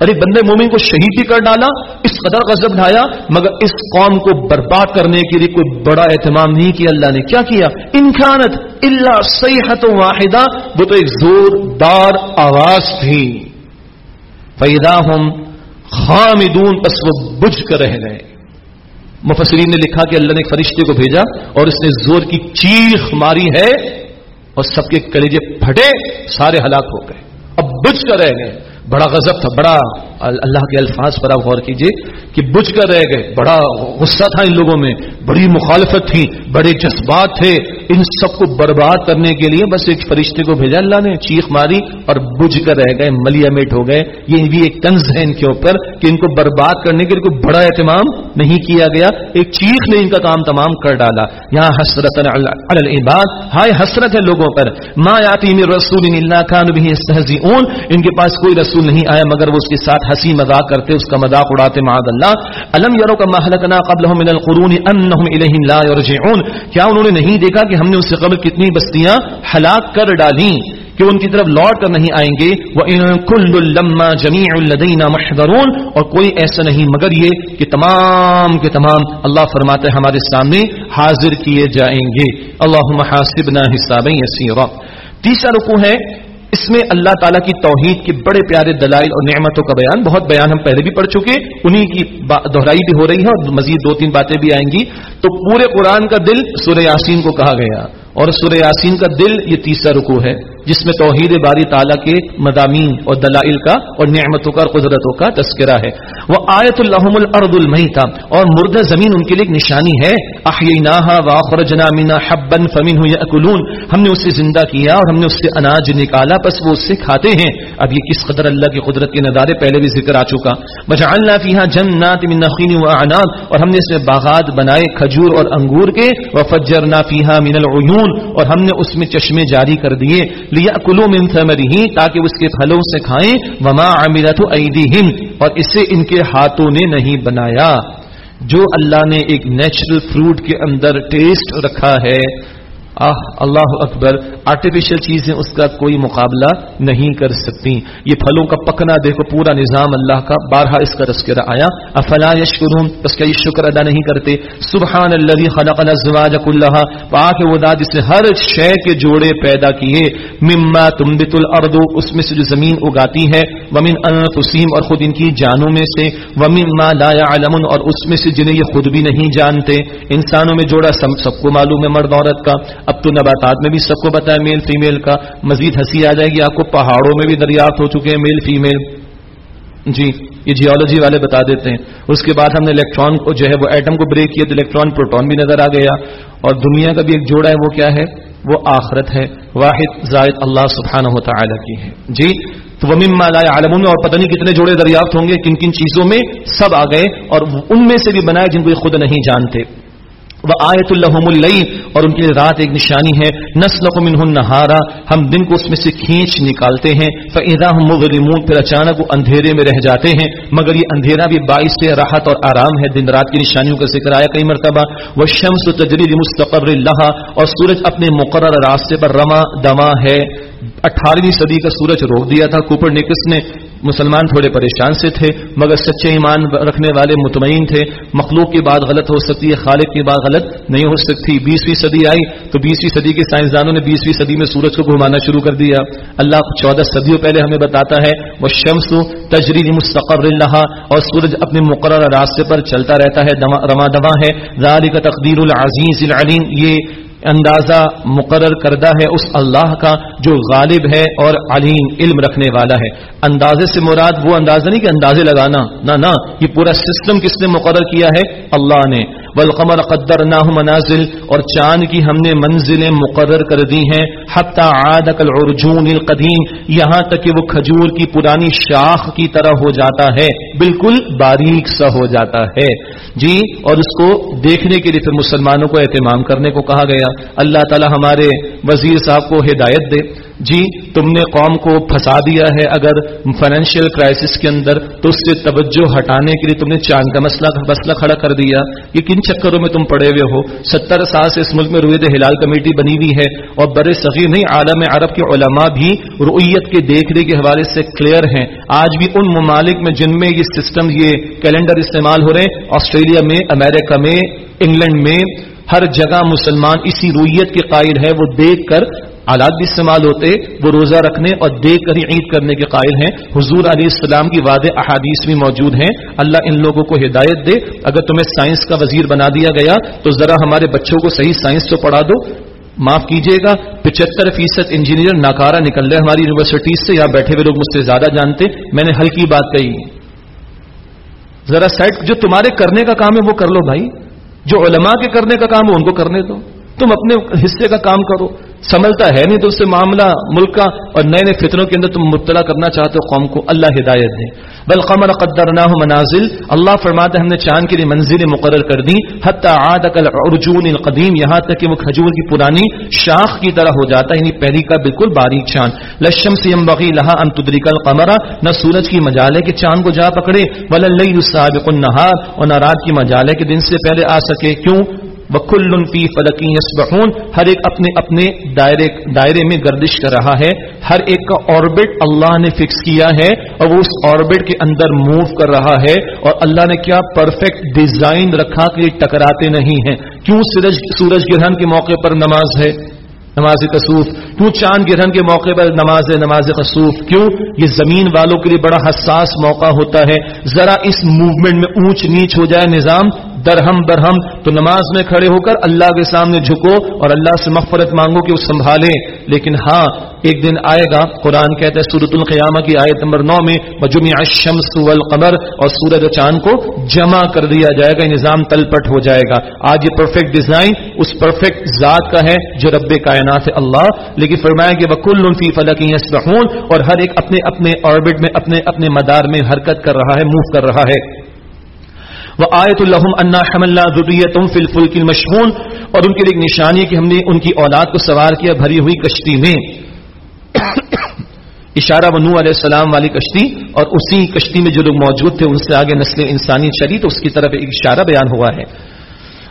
اور ایک بندے مومن کو شہید بھی کر ڈالا، اس قدر غضب ڈھایا، مگر اس قوم کو برباد کرنے کے لیے کوئی بڑا اہتمام نہیں کیا اللہ نے۔ کیا کیا؟ انخانت اللہ صحت واحدہ، وہ تو ایک زوردار آواز تھی۔ فیدا ہم خامدون، پس وہ بجھ کر رہ گئے۔ مفسرین نے لکھا کہ اللہ نے ایک فرشتے کو بھیجا اور اس نے زور کی چیخ ماری ہے اور سب کے کلیجے پھٹے، سارے ہلاک ہو گئے۔ اب بجھ کر رہ گئے۔ بڑا غضب تھا بڑا اللہ کے الفاظ پر آپ غور کیجیے کہ بجھ کر رہ گئے، بڑا غصہ تھا ان لوگوں میں، بڑی مخالفت تھی، بڑے جذبات تھے ان سب کو برباد کرنے کے لیے، بس ایک فرشتے کو بھیجا، اللہ نے چیخ ماری اور بجھ کر رہ گئے ملیا میٹ ہو گئے۔ یہ بھی ایک طنز ہے ان کے اوپر کہ ان کو برباد کرنے کے لیے کوئی بڑا اہتمام نہیں کیا گیا۔ ایک چیخ نے ان کا کام تمام کر ڈالا۔ یہاں حسرت العباد۔ ہائے حسرت ہے لوگوں پر۔ ما یاتی من رسول اللہ کان بھی ان کے پاس کوئی رسول نہیں آیا، مگر وہ اس کے ساتھ ہنسی مذاق کرتے اس کا مذاق اڑاتے معاذ اللہ. الم یرو کا محلکنا قبل من القرون انہم الیہم لا یرجعون. کیا انہوں نے نہیں دیکھا کہ ہم نے اس سے قبل کتنی بستیاں ہلاک کر ڈالی کہ ان کی طرف لوٹ کر نہیں آئیں گے؟ وہ کل لما جمی الدینہ محدرون اور کوئی ایسا نہیں مگر یہ کہ تمام کے تمام اللہ فرماتے ہمارے سامنے حاضر کیے جائیں گے. اللہ محاسب نہ حساب تیسرا رکو ہے اس میں اللہ تعالیٰ کی توحید کے بڑے پیارے دلائل اور نعمتوں کا بیان بہت بیان ہم پہلے بھی پڑھ چکے انہی کی دہرائی بھی ہو رہی ہے اور مزید دو تین باتیں بھی آئیں گی۔ تو پورے قرآن کا دل سورہ یاسین کو کہا گیا اور سورہ یاسین کا دل یہ تیسرا رکو ہے۔ جس میں توحید باری تعالیٰ کے مضامین اور دلائل کا اور نعمتوں کا اور قدرتوں کا تذکرہ ہے۔ وہ آیت الحم الرد المحی تھا اور مردہ زمین ان کے لیے ایک نشانی ہے۔ واخر جنامنا حبن فمین اکلون ہم نے اسے زندہ کیا اور ہم نے اس سے اناج نکالا بس وہ اس سے کھاتے ہیں۔ اب یہ کس قدر اللہ کی قدرت کے نظارے پہلے بھی ذکر آ چکا۔ مجعلنا فیہا جنات من نخین و اعناب، اور ہم نے اس میں باغات بنائے، کھجور اور انگور کے۔ وفجرنا فیہا من العیون، اور ہم نے اس میں چشمے جاری کر دیے۔ لیا کلو من تاکہ اس کے پھلوں سے کھائیں، وما عملت ایدیہم اور اسے ان کے ہاتھوں نے نہیں بنایا۔ جو اللہ نے ایک نیچرل فروٹ کے اندر ٹیسٹ رکھا ہے آہ اللہ اکبر آرٹیفیشل چیزیں اس کا کوئی مقابلہ نہیں کر سکتی۔ یہ پھلوں کا پکنا دیکھو پورا نظام اللہ کا۔ بارہا اس کا تذکرہ آیا۔ افلا یشکرون؟ بس کیا یہ شکر ادا نہیں کرتے۔ سبحان اللہ خلق الازواج كلها پاک وہ ذات جس نے ہر شے کے جوڑے پیدا کیے۔ مما تنبت الارض اس میں سے جو زمین اگاتی ہے۔ ومن انفسهم اور خود ان کی جانوں میں سے۔ ومن ما لا يعلمون اور اس میں سے جنہیں یہ خود بھی نہیں جانتے۔ انسانوں میں جوڑا سب, سب کو معلوم ہے مرد عورت کا۔ اب تو نباتات میں بھی سب کو بتایا میل فیمیل کا مزید ہنسی آ جائے گی۔ آپ کو پہاڑوں میں بھی دریافت ہو چکے ہیں میل فیمیل جی یہ جیولوجی والے بتا دیتے ہیں۔ اس کے بعد ہم نے الیکٹران کو جو ہے وہ ایٹم کو بریک کیا تو الیکٹران پروٹون بھی نظر آ گیا۔ اور دنیا کا بھی ایک جوڑا ہے، وہ کیا ہے؟ وہ آخرت ہے۔ واحد، زائد اللہ سبحانہ و تعالی کی ہے۔ جی تو وہ مالا عالم میں اور پتہ نہیں کتنے جوڑے دریافت ہوں گے، کن کن چیزوں میں سب آ گئے اور ان میں سے بھی بنائے جن کو یہ خود نہیں جانتے۔ وہ آیت الحم اللہ اور ان کے لیے رات ایک نشانی ہے۔ نسل کو منہ نہارا ہم دن کو اس میں سے کھینچ نکالتے ہیں۔ فضا ہم مغرمون پھر اچانک وہ اندھیرے میں رہ جاتے ہیں۔ مگر یہ اندھیرا بھی باعث سے راحت اور آرام ہے۔ دن رات کی نشانیوں کا ذکر آیا کئی مرتبہ۔ وہ شمس و تجریل مستقر اللہ اور سورج اپنے مقرر راستے پر رما دما ہے۔ اٹھارہویں صدی کا سورج روک دیا تھا۔ کوپر نکس نے مسلمان تھوڑے پریشان سے تھے، مگر سچے ایمان رکھنے والے مطمئن تھے۔ مخلوق کی بات غلط ہو سکتی ہے، خالق کی بات غلط نہیں ہو سکتی۔ بیسویں صدی آئی تو بیسویں صدی کے سائنسدانوں نے بیسویں صدی میں سورج کو گھمانا شروع کر دیا۔ اللہ چودہ صدیوں پہلے ہمیں بتاتا ہے وہ شمس تجریل مستقر اللہ اور سورج اپنے مقرر راستے پر چلتا رہتا ہے رما دما ہے۔ ذالک تقدیر العزیز العلیم یہ اندازہ مقرر کردہ ہے اس اللہ کا جو غالب ہے اور علیم علم رکھنے والا ہے۔ اندازے سے مراد وہ اندازہ نہیں کہ اندازے لگانا، نہ نہ، یہ پورا سسٹم کس نے مقرر کیا ہے؟ اللہ نے۔ والقمر قدر نہ منازل، اور چاند کی ہم نے منزلیں مقرر کر دی ہیں۔ حتی عاد العرجون القدیم، یہاں تک کہ وہ کھجور کی پرانی شاخ کی طرح ہو جاتا ہے۔ بالکل باریک سا ہو جاتا ہے۔ جی اور اس کو دیکھنے کے لیے پھر مسلمانوں کو اہتمام کرنے کو کہا گیا۔ اللہ تعالی ہمارے وزیر صاحب کو ہدایت دے۔ جی تم نے قوم کو پھنسا دیا ہے اگر فائنینشیل کرائسس کے اندر تو اس سے توجہ ہٹانے کے لیے تم نے چاند کا مسئلہ مسئلہ کھڑا کر دیا۔ یہ کن چکروں میں تم پڑے ہوئے ہو؟ ستر سال سے اس ملک میں رویت ہلال کمیٹی بنی ہوئی ہے اور بر صغیر نہیں، عالم عرب کے علماء بھی رویت کے دیکھنے کے حوالے سے کلیئر ہیں۔ آج بھی ان ممالک میں جن میں یہ سسٹم یہ کیلنڈر استعمال ہو رہے ہیں، آسٹریلیا میں، امریکہ میں، انگلینڈ میں، ہر جگہ مسلمان اسی رویت کے قائل ہے وہ دیکھ کر آلات بھی استعمال ہوتے، وہ روزہ رکھنے اور دیکھ کر ہی عید کرنے کے قائل ہیں۔ حضور علیہ السلام کی وعد احادیث بھی موجود ہیں۔ اللہ ان لوگوں کو ہدایت دے۔ اگر تمہیں سائنس کا وزیر بنا دیا گیا، تو ذرا ہمارے بچوں کو صحیح سائنس تو پڑھا دو۔ معاف کیجیے گا۔ پچہتر فیصد انجینئر ناکارا نکل رہے ہماری یونیورسٹیز سے یا بیٹھے ہوئے لوگ مجھ سے زیادہ جانتے۔ میں نے ہلکی بات کہی۔ ذرا سیٹ جو تمہارے کرنے کا کام ہے، وہ کر لو بھائی۔ جو علماء کے کرنے کا کام ہے، ان کو کرنے دو۔ تم اپنے حصے کا کام کرو۔ سمجھتا ہے نہیں تو اس سے معاملہ ملک کا اور نئے نئے فطروں کے اندر تم مبتلا کرنا چاہتے ہو قوم کو اللہ ہدایت دے۔ بل قمر قدر نہ منازل، اللہ فرماتے ہم نے چاند کے لیے منزلیں مقرر کر دی حتی عاد ارجون القدیم، یہاں تک کہ وہ کھجور کی پرانی شاخ کی طرح ہو جاتا ہے یعنی پہلی کا بالکل باریک چاند۔ لشم سے بغی لہا ان تدریک القمرہ نہ سورج کی مجالے کے چاند کو جا پکڑے ولل سابق النہار، اور نہ رات کی مجالے کے دن سے پہلے آ سکے۔ کیوں؟ وکل فی فلکی یسبحون، ہر ایک اپنے اپنے دائرے دائرے میں گردش کر رہا ہے۔ ہر ایک کا آربٹ اللہ نے فکس کیا ہے اور وہ اس آربٹ کے اندر موو کر رہا ہے۔ اور اللہ نے کیا پرفیکٹ ڈیزائن رکھا کہ یہ ٹکراتے نہیں ہیں۔ کیوں سورج سورج گرہن کے موقع پر نماز ہے؟ نماز قصوف کیوں چاند گرہن کے موقع پر نماز نماز قصوف کیوں؟ یہ زمین والوں کے لیے بڑا حساس موقع ہوتا ہے۔ ذرا اس موومنٹ میں اونچ نیچ ہو جائے نظام درہم برہم، تو نماز میں کھڑے ہو کر اللہ کے سامنے جھکو اور اللہ سے مغفرت مانگو کہ وہ سنبھالے لیکن ہاں ایک دن آئے گا، قرآن کہتا ہے سورت القیامہ کی آیت نمبر نو میں مجمع الشمس والقمر، اور سورج چاند کو جمع کر دیا جائے گا نظام تل پٹ ہو جائے گا۔ آج یہ پرفیکٹ ڈیزائن اس پرفیکٹ ذات کا ہے جو رب کائنات ہے اللہ۔ لیکن فرمایا کہ وکل فی فلک یسبحون اور ہر ایک اپنے اپنے آربٹ میں، اپنے اپنے مدار میں حرکت کر رہا ہے موو کر رہا ہے۔ وہ آیت الحم انا حملہ تم فل فل کی اور ان کے لیے نشانی کہ ہم نے ان کی اولاد کو سوار کیا بھری ہوئی کشتی میں۔ [COUGHS] اشارہ ونو علیہ السلام والی کشتی، اور اسی کشتی میں جو لوگ موجود تھے، ان سے آگے نسل انسانی چلی، تو اس کی طرف ایک اشارہ بیان ہوا ہے۔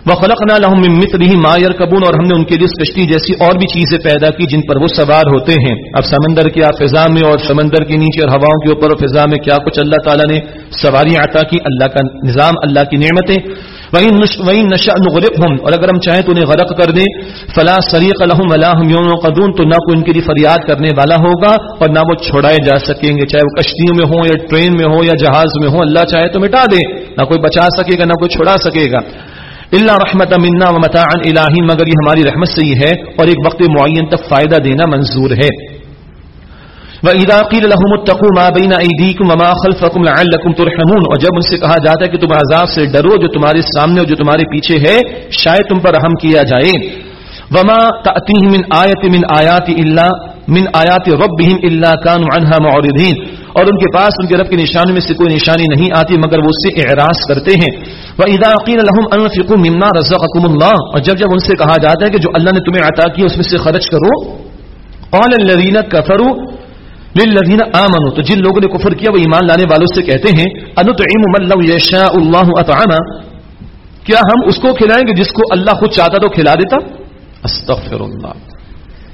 وہ خلق نہ مت رہی مایر کبون اور ہم نے ان کے لیے کشتی جیسی اور بھی چیزیں پیدا کی جن پر وہ سوار ہوتے ہیں۔ اب سمندر کی آپ فضا میں اور سمندر کے نیچے اور ہواؤں کے اوپر اور فضا میں کیا کچھ اللہ تعالیٰ نے سواری عطا کی؟ اللہ کا نظام، اللہ کی نعمتیں۔ وہی نشا نغرق ہوں اور اگر ہم چاہیں تو انہیں غرق کر دیں۔ فلاں سریق الحم اللہ یوم قدون تو نہ کوئی ان کے لیے فریاد کرنے والا ہوگا اور نہ وہ چھوڑائے جا سکیں گے۔ چاہے وہ کشتیوں میں ہوں یا ٹرین میں ہو یا جہاز میں ہو اللہ چاہے تو مٹا دے۔ نہ کوئی بچا سکے گا، نہ کوئی چھڑا سکے گا۔ اللہ رحمت منا و متا الہی مگر یہ ہماری رحمت سے ہی ہے اور ایک وقت معین تک فائدہ دینا منظور ہے۔ وَإِذَا قِيلَ لَهُمُ اتَّقُوا مَا بَيْنَ أَيْدِيكُمْ وَمَا خَلْفَكُمْ لَعَلَّكُمْ تُرْحَمُونَ۔ اور جب ان سے کہا جاتا ہے کہ تم عذاب سے ڈرو جو تمہارے سامنے اور جو تمہارے پیچھے ہے، شاید تم پر رحم کیا جائے۔ وما من آية من آيات إلا من آيات ربهم إلا كانوا عنها معرضين اور ان کے پاس، ان کے رب کی نشانی میں سے کوئی نشانی نہیں آتی، مگر وہ اس سے اعراض کرتے ہیں۔ وَإِذَا قِيلَ لَهُمْ أَنفِقُوا مِمَّا رَزَقَكُمُ اللَّهُ۔ اور جب جب ان سے کہا جاتا ہے کہ جو اللہ نے تمہیں عطا کیا، اس میں سے خرچ کرو۔ قال الذين كفروا للذين آمنوا۔ تو جن لوگوں نے کفر کیا، وہ ایمان لانے والوں سے کہتے ہیں انطعم من لو يشاء الله اطعما کیا ہم اس کو کھلائیں گے جس کو اللہ خود چاہتا تو کھلا دیتا؟ استغفر اللہ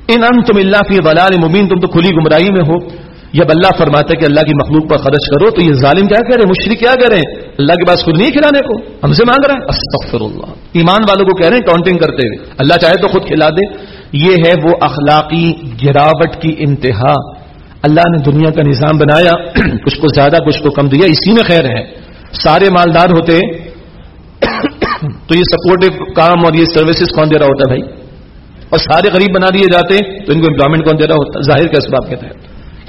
ان انتم الا فی ضلال مبین، تم تو کھلی گمراہی میں ہو۔ جب اللہ فرماتا ہے کہ اللہ کی مخلوق پر خرچ کرو تو یہ ظالم کیا کہہ رہے ہیں مشرق کیا کہہ رہے ہیں اللہ کے پاس خود نہیں کھلانے کو۔ ہم سے مانگ رہے ہیں۔ استغفر اللہ ایمان والوں کو کہہ رہے ہیں کاؤنٹنگ کرتے ہوئے۔ اللہ چاہے تو خود کھلا دے۔ یہ ہے وہ اخلاقی گراوٹ کی انتہا۔ اللہ نے دنیا کا نظام بنایا۔ [CLEARS THROAT] کچھ کو زیادہ، کچھ کو کم دیا۔ اسی میں خیر ہے۔ سارے مالدار ہوتے [CLEARS THROAT] تو یہ سپورٹو کام اور یہ سروسز کون دے رہا ہوتا ہے بھائی؟ اور سارے غریب بنا دیے جاتے تو ان کو امپلائمنٹ کون دے رہا ہوتا، ظاہر کے اسباب کے تحت۔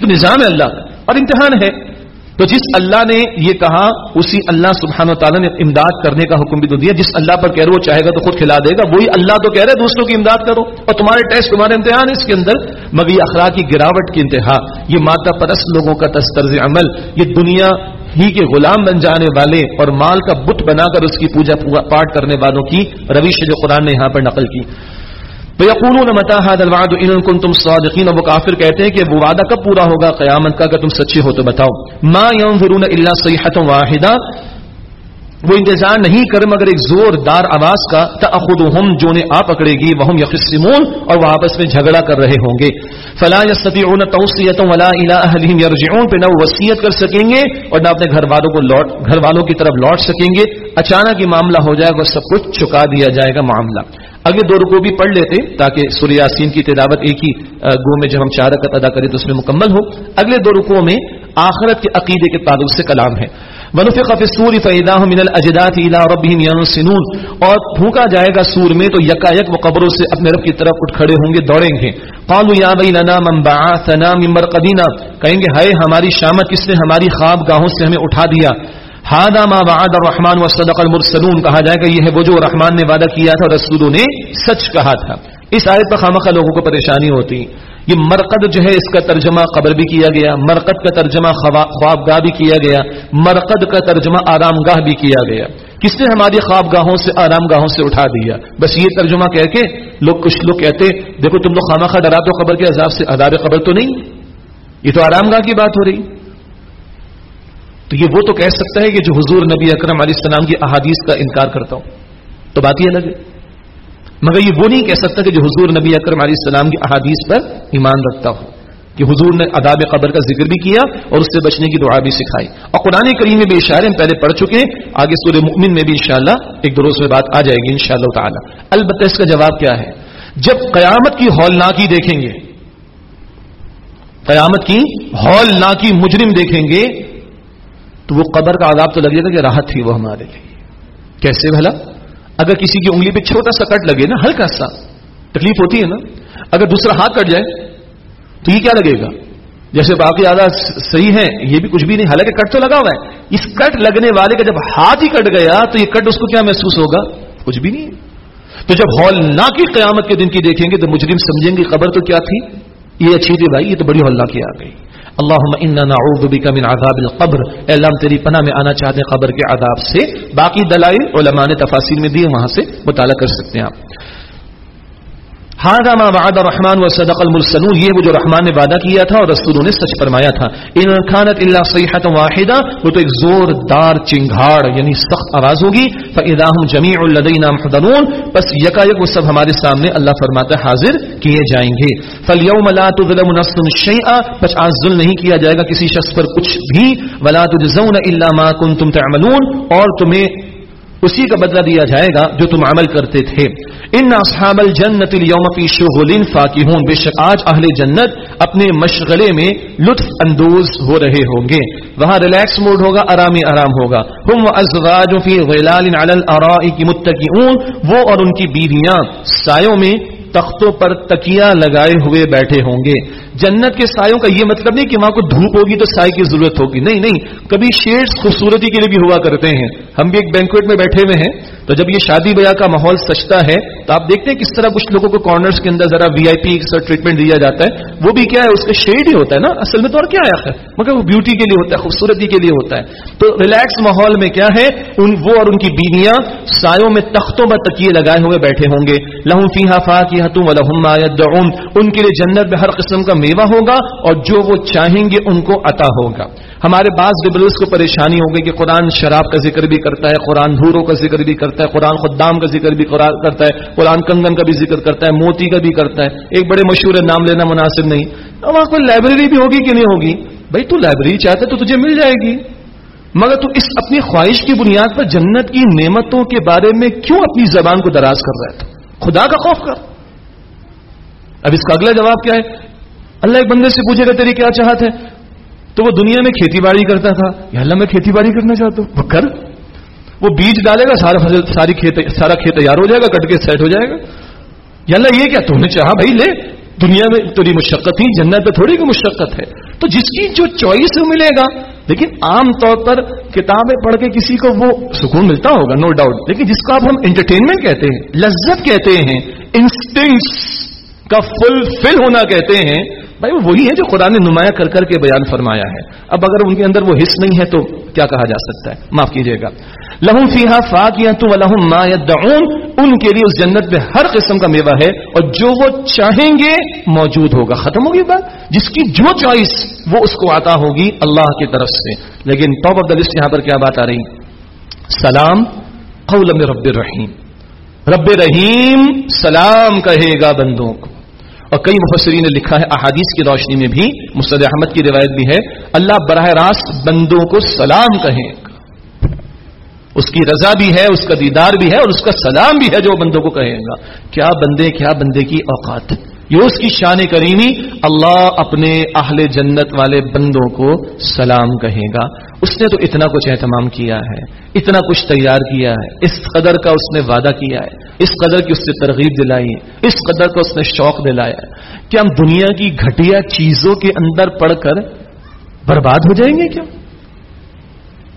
تو نظام ہے اللہ، اور امتحان ہے۔ تو جس اللہ نے یہ کہا، اسی اللہ سبحانہ و تعالیٰ نے امداد کرنے کا حکم بھی تو دیا۔ جس اللہ پر کہہ رہے، وہ چاہے گا تو خود کھلا دے گا۔ وہی اللہ تو کہہ رہے، دوسروں کی امداد کرو۔ اور تمہارے ٹیسٹ، تمہارے امتحان اس کے اندر۔ مگر یہ اخلاقی گراوٹ کی انتہا، یہ ماتا پرست لوگوں کا تسترز عمل، یہ دنیا ہی کے غلام بن جانے والے اور مال کا بت بنا کر اس کی پوجا پاٹ کرنے والوں کی رویش جو قرآن نے یہاں پر نقل کی۔ متا الوعد ان کنتم صادقین؟ وہ کافر کہتے ہیں کہ وہ وعدہ کب پورا ہوگا قیامت کا؟ اگر تم سچے ہو تو بتاؤ۔ ما ينظرون الا صيحه واحده وہ انتظار نہیں کر مگر ایک زوردار آواز کا تاخذهم جو نے آ پکڑے گی، وهم يخصمون اور وہ آپس میں جھگڑا کر رہے ہوں گے۔ فلا يستطيعون توصيه ولا الى اهلهم يرجعون۔ پہ نہ وصیت کر سکیں گے اور نہ اپنے گھر والوں کو لوٹ، گھر والوں کی طرف لوٹ سکیں گے۔ اچانک یہ معاملہ ہو جائے گا سب کچھ چکا دیا جائے گا معاملہ۔ اگلے دو رکو بھی پڑھ لیتے تاکہ سوریہ یاسین کی تلاوت ایک ہی گو میں جب ہم چارکت ادا کریں تو اس میں مکمل ہو۔ اگلے دو رکو میں آخرت کے عقیدے کے تعلق سے کلام ہے۔ ونفق فی السور فاذا من الاجداث الى ربهم ينسلون اور پھونکا جائے گا سور میں تو یکا یک وہ قبروں سے اپنے رب کی طرف اٹھ کھڑے ہوں گے، دوڑیں گے۔ قالوا یا ویلنا من بعثنا من مرقدنا۔ کہیں گے، ہائے ہماری شامت کس نے ہماری خواب گاہوں سے ہمیں اٹھا دیا؟ ہادا ما وعد الرحمن وصدق المرسلون. کہا جائے گا یہ ہے وہ جو رحمان نے وعدہ کیا تھا، رسولوں نے سچ کہا تھا۔ اس آیت پر خامخواہ لوگوں کو پریشانی ہوتی۔ یہ مرقد جو ہے، اس کا ترجمہ قبر بھی کیا گیا، مرقد کا ترجمہ خواب گاہ بھی کیا گیا، مرقد کا ترجمہ آرام گاہ بھی کیا گیا۔ کس نے ہماری خواب گاہوں سے آرام گاہوں سے اٹھا دیا؟ بس یہ ترجمہ کہہ کے لوگ کچھ لوگ کہتے، دیکھو تم لوگ خامہ خواہ ڈرا دو قبر کے عذاب سے عذاب قبر تو نہیں؟ یہ تو آرام گاہ کی بات ہو رہی۔ تو یہ وہ تو کہہ سکتا ہے کہ جو حضور نبی اکرم علیہ السلام کی احادیث کا انکار کرتا ہوں، تو بات یہ الگ ہے۔ مگر یہ وہ نہیں کہہ سکتا کہ جو حضور نبی اکرم علیہ السلام کی احادیث پر ایمان رکھتا ہوں، کہ حضور نے اداب قبر کا ذکر بھی کیا اور اس سے بچنے کی دعا بھی سکھائی۔ اور قرآن کریم میں بھی اشارے ہم پہلے پڑھ چکے آگے سورہ مؤمن میں بھی انشاءاللہ ایک دروس میں بات آ جائے گی انشاءاللہ تعالی۔ البتہ اس کا جواب کیا ہے؟ جب قیامت کی ہولناکی دیکھیں گے، قیامت کی ہولناکی مجرم دیکھیں گے تو وہ قبر کا عذاب تو لگے گا کہ راحت تھی وہ ہمارے لیے۔ کیسے بھلا؟ اگر کسی کی انگلی پہ چھوٹا سا کٹ لگے نا، ہلکا سا، تکلیف ہوتی ہے نا، اگر دوسرا ہاتھ کٹ جائے، تو یہ کیا لگے گا؟ جیسے باقی آدھا صحیح ہے یہ بھی کچھ بھی نہیں، حالانکہ کٹ تو لگا ہوا ہے۔ اس کٹ لگنے والے کا جب ہاتھ ہی کٹ گیا، تو یہ کٹ اس کو کیا محسوس ہوگا؟ کچھ بھی نہیں۔ تو جب ہال نہ کی قیامت کے دن کی دیکھیں گے تو مجرم سمجھیں گے خبر تو کیا تھی؟ یہ اچھی تھی بھائی، یہ تو بڑی ہولنا کی آ گئی۔ اللہ نعوذ بک من عذاب القبر۔ اے اللہ، ہم تیری پناہ میں آنا چاہتے ہیں قبر کے عذاب سے۔ باقی دلائل علماء نے تفاصیل میں دی وہاں سے مطالعہ کر سکتے ہیں آپ۔ ہاں ما وعد رحمان و صدق المرسلون. یہ وہ جو رحمان نے وعدہ کیا تھا اور رسولوں نے سچ فرمایا تھا. ان خانت اللہ صیحت واحدہ، وہ تو ایک زوردار چنگھاڑ یعنی سخت آواز ہوگی. فاذا هم جميع لدينا بس یکا یک وہ سب ہمارے سامنے اللہ فرماتا حاضر کیے جائیں گے. فاليوم لا تظلم نفس شيئا پس آج ظلم نہیں کیا جائے گا کسی شخص پر کچھ بھی. ولا تجزون الا ما كنتم تعملون، اور تمہیں اسی کا بدلہ دیا جائے گا جو تم عمل کرتے تھے۔ ان اصحاب الجنت اليوم فی شغل فاکہون۔ بے شک آج اہل جنت اپنے مشغلے میں لطف اندوز ہو رہے ہوں گے۔ وہاں ریلیکس موڈ ہوگا آرامی آرام ہوگا۔ ہم ازواج فی غلال علی الارائک متکئون۔ وہ اور ان کی بیویاں سایوں میں تختوں پر تکیاں لگائے ہوئے بیٹھے ہوں گے۔ جنت کے سایوں کا یہ مطلب نہیں کہ وہاں کو دھوپ ہوگی تو سائے کی ضرورت ہوگی۔ نہیں نہیں، کبھی شیڈ خوبصورتی کے لیے بھی ہوا کرتے ہیں۔ ہم بھی ایک بینکویٹ میں بیٹھے ہوئے ہیں۔ تو جب یہ شادی بیاہ کا ماحول سچتا ہے تو آپ دیکھتے ہیں کس طرح کچھ لوگوں کو کارنرز کے اندر ذرا وی آئی پی ٹریٹمنٹ دیا جاتا ہے۔ وہ بھی کیا ہے، اس کا شیڈ ہی ہوتا ہے نا۔ اصل میں تو اور کیا ہے مگر وہ بیوٹی کے لیے ہوتا ہے، خوبصورتی کے لیے ہوتا ہے۔ تو ریلیکس ماحول میں کیا ہے؟ ان وہ اور ان کی بیویاں سایوں میں تختوں میں تکیے لگائے ہوئے بیٹھے ہوں گے۔ لہم فی فا کی ہتوں لہم ان کے لیے جنت میں ہر قسم کا میوہ ہوگا اور جو وہ چاہیں گے ان کو عطا ہوگا۔ ہمارے بعض ڈبلوز کو پریشانی ہوگی کہ قرآن شراب کا ذکر بھی کرتا ہے، قرآن دھوروں کا ذکر بھی کرتا کرتا ہے، قرآن خدام کا ذکر بھی کرتا ہے، قرآن کنگن کا بھی ذکر کرتا ہے، موتی کا بھی کرتا ہے۔ ایک بڑے مشہور ہے، نام لینا مناسب نہیں۔ وہاں کوئی لائبریری بھی ہوگی کہ نہیں ہوگی؟ بھائی تو لائبریری چاہتے تو تجھے مل جائے گی۔ مگر تو اس اپنی خواہش کی بنیاد پر جنت کی نعمتوں کے بارے میں کیوں اپنی زبان کو دراز کر رہا ہے؟ خدا کا خوف کر۔ اب اس کا اگلا جواب کیا ہے؟ اللہ ایک بندے سے پوچھے گا، تیری کیا چاہت ہے؟ تو وہ دنیا میں کھیتی باڑی کرتا تھا۔ یا اللہ، میں کھیتی باڑی کرنا چاہتا ہوں۔ وہ کر۔ وہ بیج ڈالے گا، سارا فصل، ساری کھیت، سارا کھیت تیار ہو جائے گا، کٹ کے سیٹ ہو جائے گا۔ یا اللہ یہ کیا، تم نے چاہا بھائی لے، دنیا میں تھوڑی مشقت ہی جنت پہ تھوڑی کی مشقت ہے۔ تو جس کی جو چوائس ملے گا، لیکن عام طور پر کتابیں پڑھ کے کسی کو وہ سکون ملتا ہوگا نو ڈاؤٹ لیکن جس کو آپ ہم انٹرٹینمنٹ کہتے ہیں، لذت کہتے ہیں انسٹنگس کا فل فل ہونا کہتے ہیں بھائی وہ وہی ہے جو خدا نے نمایاں کر کر کے بیان فرمایا ہے۔ اب اگر ان کے اندر وہ حص نہیں ہے تو کیا کہا جا سکتا ہے؟ معاف کیجیے گا۔ لہم فیحا فا کیا تو لہم ما ان کے لیے اس جنت میں ہر قسم کا میوہ ہے اور جو وہ چاہیں گے موجود ہوگا۔ ختم ہوگی بات؟ جس کی جو چوائس وہ اس کو آتا ہوگی اللہ کی طرف سے۔ لیکن ٹاپ آف دا لسٹ یہاں پر کیا بات آ رہی؟ سلام قول رب الرحیم۔ رب رحیم سلام کہے گا بندوں کو۔ اور کئی مفسرین نے لکھا ہے، احادیث کی روشنی میں بھی مسد احمد کی روایت بھی ہے، اللہ براہ راست بندوں کو سلام کہے۔ گا اس کی رضا بھی ہے، اس کا دیدار بھی ہے اور اس کا سلام بھی ہے جو بندوں کو کہے گا۔ کیا بندے کیا بندے کی اوقات۔ یہ اس کی شان کریمی، اللہ اپنے اہل جنت والے بندوں کو سلام کہے گا۔ اس نے تو اتنا کچھ اہتمام کیا ہے، اتنا کچھ تیار کیا ہے، اس قدر کا اس نے وعدہ کیا ہے۔ اس قدر کی اس نے ترغیب دلائی ہے اس قدر کا اس نے شوق دلایا۔ کہ ہم دنیا کی گھٹیا چیزوں کے اندر پڑھ کر برباد ہو جائیں گے کیا؟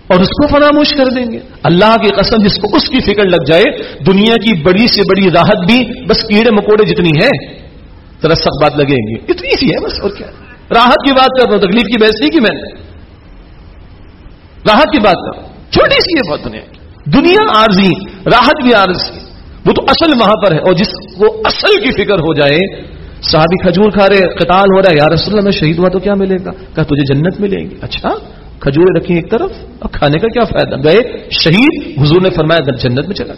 اور اس کو فراموش کر دیں گے۔ اللہ کی قسم جس کو اس کی فکر لگ جائے، دنیا کی بڑی سے بڑی راحت بھی بس کیڑے مکوڑے جتنی ہے ذرا سخت بات لگیں گی۔ اتنی سی ہے بس، اور کیا؟ راحت کی بات کر رہا ہوں، تکلیف کی بحث نہیں کی میں نے۔ راحت کی بات کرو چھوٹی سی ہے بہت دنیا کی۔ دنیا عارضی، راحت بھی عارضی وہ تو اصل وہاں پر ہے اور جس کو اصل کی فکر ہو جائے، صحابی کھجور کھا رہے، قتال ہو رہا ہے، یا رسول اللہ میں شہید ہوا تو کیا ملے گا؟ کہا تجھے جنت ملے گی۔ اچھا کھجورے رکھی ایک طرف اور کھانے کا کیا فائدہ؟ گئے، شہید، حضور نے فرمایا جنت میں چلا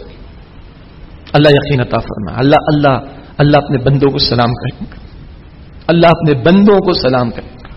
اللہ یقین عطا فرمایا اللہ اللہ اللہ اپنے بندوں کو سلام کرے۔ گا اللہ اپنے بندوں کو سلام کرے۔ گا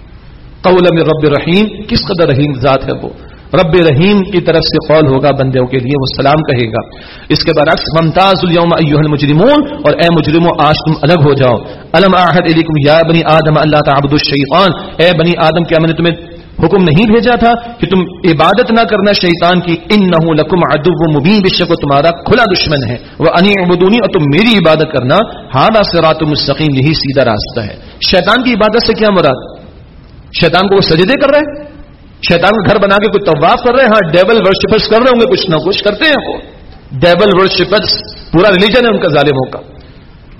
قول میں رب رحیم، کس قدر رحیم ذات ہے وہ؟ رب رحیم کی طرف سے قول ہوگا بندوں کے لیے، وہ سلام کہے گا۔ اس کے برعکس، ممتاز اليوم ایوہ المجرمون، اور اے مجرموں آج تم الگ ہو جاؤ۔ علم آہد علیکم یا بنی آدم اللہ تعبد الشیطان۔ اے بنی آدم، کیا میں نے تمہیں حکم نہیں بھیجا تھا کہ تم عبادت نہ کرنا شیطان کی؟ ان نہ لکم ادو مبین بشک تمہارا کھلا دشمن ہے۔ وہ انی عبدونی اور تم میری عبادت کرنا۔ ہاں سرات مستقیم، یہی سیدھا راستہ ہے۔ شیطان کی عبادت سے کیا مراد؟ شیطان کو وہ سجدے کر رہے ہیں؟ شیطان کا گھر بنا کے کوئی طواف کر رہے ہیں؟ ہاں ڈیبل ورشپرس کر رہے ہوں گے، کچھ نہ کچھ کرتے ہیں وہ۔ ڈیبل ورشپرس پورا ریلیجن ہے ان کا ظالموں کا۔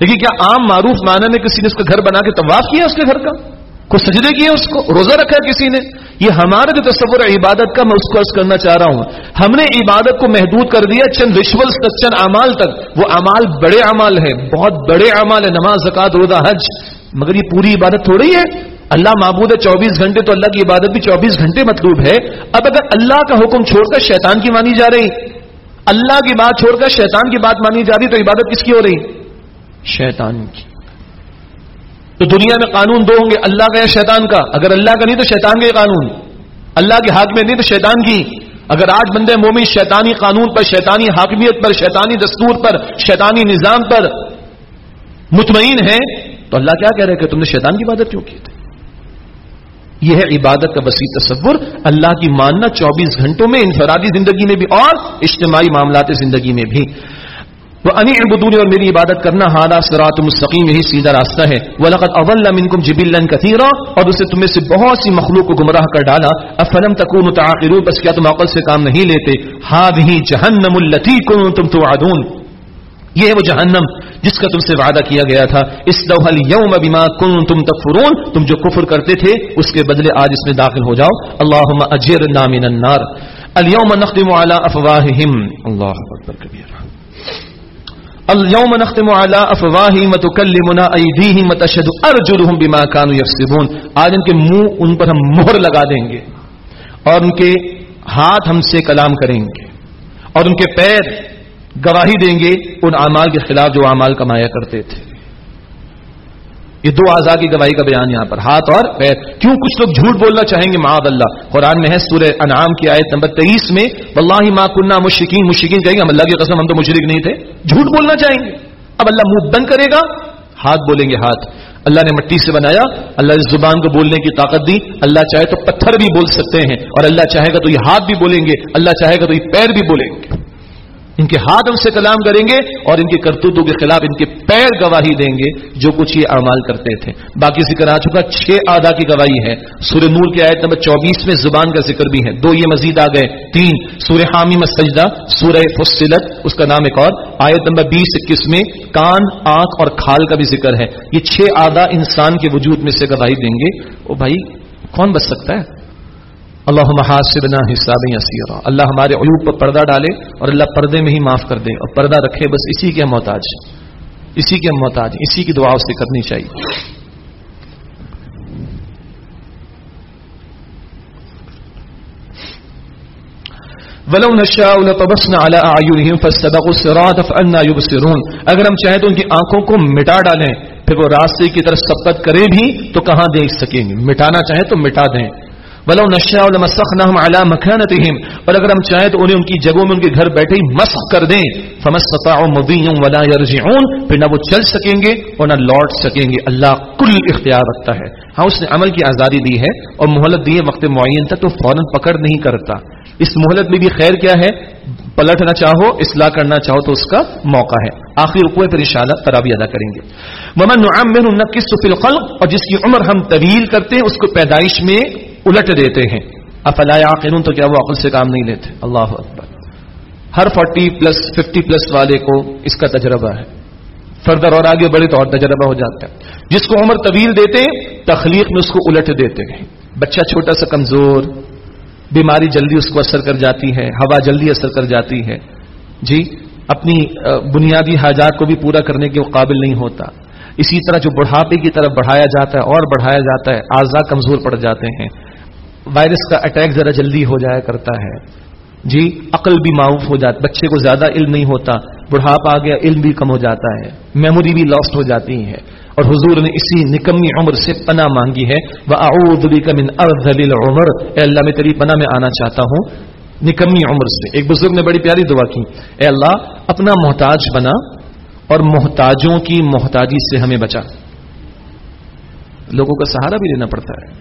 لیکن کیا عام معروف معنی میں کسی نے اس کا گھر بنا کے طواف کیا اس کے گھر کا؟ کچھ سجدے کیے اس کو؟ روزہ رکھا ہے کسی نے؟ یہ ہمارا جو تصور ہے، عبادت کا، میں اس کو عرض کرنا چاہ رہا ہوں۔ ہم نے عبادت کو محدود کر دیا چند ریچولس تک، چند امال تک۔ وہ امال بڑے امال ہے بہت بڑے امال ہے نماز زکات روزہ، حج۔ مگر یہ پوری عبادت تھوڑی ہے۔ اللہ معبود ہے چوبیس گھنٹے تو اللہ کی عبادت بھی چوبیس گھنٹے مطلوب ہے۔ اب اگر اللہ کا حکم چھوڑ کر شیطان کی مانی جا رہی، اللہ کی بات چھوڑ کر شیطان کی بات مانی جا رہی تو عبادت کس کی ہو رہی؟ شیطان کی۔ تو دنیا میں قانون دو ہوں گے، اللہ کا یا شیطان کا۔ اگر اللہ کا نہیں تو شیطان کا قانون۔ اللہ کے حق میں نہیں تو شیطان کی۔ اگر آج بندے مومی شیطانی قانون پر، شیطانی حاکمیت پر، شیطانی دستور پر، شیطانی نظام پر مطمئن ہے تو اللہ کیا کہہ رہے کہ تم نے شیطان کی عبادت کیوں کی تھی؟ یہ ہے عبادت کا وسیع تصور، اللہ کی ماننا چوبیس گھنٹوں میں انفرادی زندگی میں بھی اور اجتماعی معاملات زندگی میں بھی۔ وہ انی ابدونی اور میری عبادت کرنا ہارا سرات مستقیم، یہی سیدھا راستہ ہے۔ وہ لقت اول منکم جبل کثیرا اور اسے تمہیں سے بہت سی مخلوق کو گمراہ کر ڈالا۔ افلم تکون تعقلون؟ بس کیا تم عقل سے کام نہیں لیتے۔ ہادھی جہنم التی کنتم توعدون۔ یہ ہے وہ جہنم جس کا تم سے وعدہ کیا گیا تھا۔ اس دوحل یوم بما کنتم تکفرون تم جو کفر کرتے تھے، اس کے بدلے آج اس میں داخل ہو جاؤ۔ اللهم اجرنا من النار۔ اليوم نختم على افواههم۔ الله اکبر کبیر اليوم نختم على افواههم وتكلمنا ايديهم وتشهد ارجلهم بما كانوا يكسبون۔ آج ان کے منہ، ان پر ہم مہر لگا دیں گے۔ اور ان کے ہاتھ ہم سے کلام کریں گے۔ اور ان کے پیر گواہی دیں گے ان اعمال کے خلاف جو اعمال کمایا کرتے تھے۔ یہ دو آزاد کی گواہی کا بیان یہاں پر۔ ہاتھ اور پیر۔ کیوں کچھ لوگ جھوٹ بولنا چاہیں گے؟ معاذ اللہ۔ قرآن میں ہے سورہ انعام کی آیت نمبر تیئیس میں، واللہ ما کنہ مشکین مشکین کہیں گے، ہم اللہ کی قسم ہم تو مشرک نہیں تھے۔ جھوٹ بولنا چاہیں گے۔ اب اللہ منہ بند کرے گا، ہاتھ بولیں گے ہاتھ۔ اللہ نے مٹی سے بنایا، اللہ اس زبان کو بولنے کی طاقت دی۔ اللہ چاہے تو پتھر بھی بول سکتے ہیں اور اللہ چاہے گا تو یہ ہاتھ بھی بولیں گے، اللہ چاہے گا تو یہ پیر بھی بولیں گے۔ ان کے ہاتھ ہم سے کلام کریں گے اور ان کے کرتوتوں کے خلاف ان کے پیر گواہی دیں گے جو کچھ یہ اعمال کرتے تھے۔ باقی ذکر آ چکا چھ آدھا کی گواہی ہے۔ سورہ نور کی آیت نمبر چوبیس میں زبان کا ذکر بھی ہے۔ دو یہ مزید آ گئے تین، سورہ حامی مسجدہ سورہ فصلت، اس کا نام ایک اور۔ آیت نمبر بیس، اکیس میں کان، آنکھ اور کھال کا بھی ذکر ہے۔ یہ چھ آدھا انسان کے وجود میں سے گواہی دیں گے۔ وہ بھائی، کون بچ سکتا ہے؟ اللہ محاسبنا حساب یسیرا۔ اللہ ہمارے عیوب پر پردہ ڈالے اور اللہ پردے میں ہی معاف کر دے اور پردہ رکھے، بس اسی کے محتاج اسی کے محتاج اسی کی دعا سے کرنی چاہیے۔ ولو نشاء لطبسنا على اعينهم فاستبقوا الصراط فانا يبصرون۔ اگر ہم چاہیں تو ان کی آنکھوں کو مٹا ڈالیں، پھر وہ راستے کی طرف سبقت کرے بھی تو کہاں دیکھ سکیں گے؟ مٹانا چاہیں تو مٹا دیں۔ ولو نشا مسخناهم على مكانتهم، اور اگر ہم چاہیں تو انہیں ان کی جگہوں میں ان کے گھر بیٹھے ہی مسخ کر دیں۔ فمستطاعوا مضيا ولا يرجعون۔ پھر نہ وہ چل سکیں گے اور نہ لوٹ سکیں گے۔ اللہ کل اختیار رکھتا ہے۔ ہاں اس نے عمل کی آزادی دی ہے اور مہلت دی ہے وقت معین تک تو فوراً پکڑ نہیں کرتا۔ اس مہلت میں بھی خیر کیا ہے؟ پلٹنا چاہو، اصلاح کرنا چاہو تو اس کا موقع ہے۔ آخری رکوے پر انشاءاللہ ترابی ادا کریں گے۔ ممن نعمر نقص فی الخلق، اور جس کی عمر ہم طویل کرتے ہیں، اس کو پیدائش میں الٹ دیتے ہیں۔ افلا عقلون تو کیا وہ عقل سے کام نہیں لیتے؟ اللہ اکبر۔ ہر فورٹی پلس، ففٹی پلس والے کو اس کا تجربہ ہے۔ فردر اور آگے بڑھے تو اور تجربہ ہو جاتا ہے۔ جس کو عمر طویل دیتے تخلیق میں اس کو الٹ دیتے ہیں۔ بچہ چھوٹا سا کمزور بیماری جلدی اس کو اثر کر جاتی ہے، ہوا جلدی اثر کر جاتی ہے۔ جی اپنی بنیادی حاجات کو بھی پورا کرنے کے قابل نہیں ہوتا۔ اسی طرح جو بڑھاپے کی طرف بڑھایا جاتا ہے، اور بڑھایا جاتا ہے اعضا کمزور پڑ جاتے ہیں۔ وائرس کا اٹیک ذرا جلدی ہو جایا کرتا ہے۔ جی عقل بھی معاف ہو جاتا، بچے کو زیادہ علم نہیں ہوتا، بڑھاپا آ گیا، علم بھی کم ہو جاتا ہے۔ میموری بھی لاسٹ ہو جاتی ہے اور حضور نے اسی نکمی عمر سے پناہ مانگی ہے۔ وہ عمر اے اللہ، میں تیری پناہ میں آنا چاہتا ہوں۔ نکمی عمر سے۔ ایک بزرگ نے بڑی پیاری دعا کی۔ اے اللہ، اپنا محتاج بنا اور محتاجوں کی محتاجی سے ہمیں بچا۔ لوگوں کا سہارا بھی لینا پڑتا ہے۔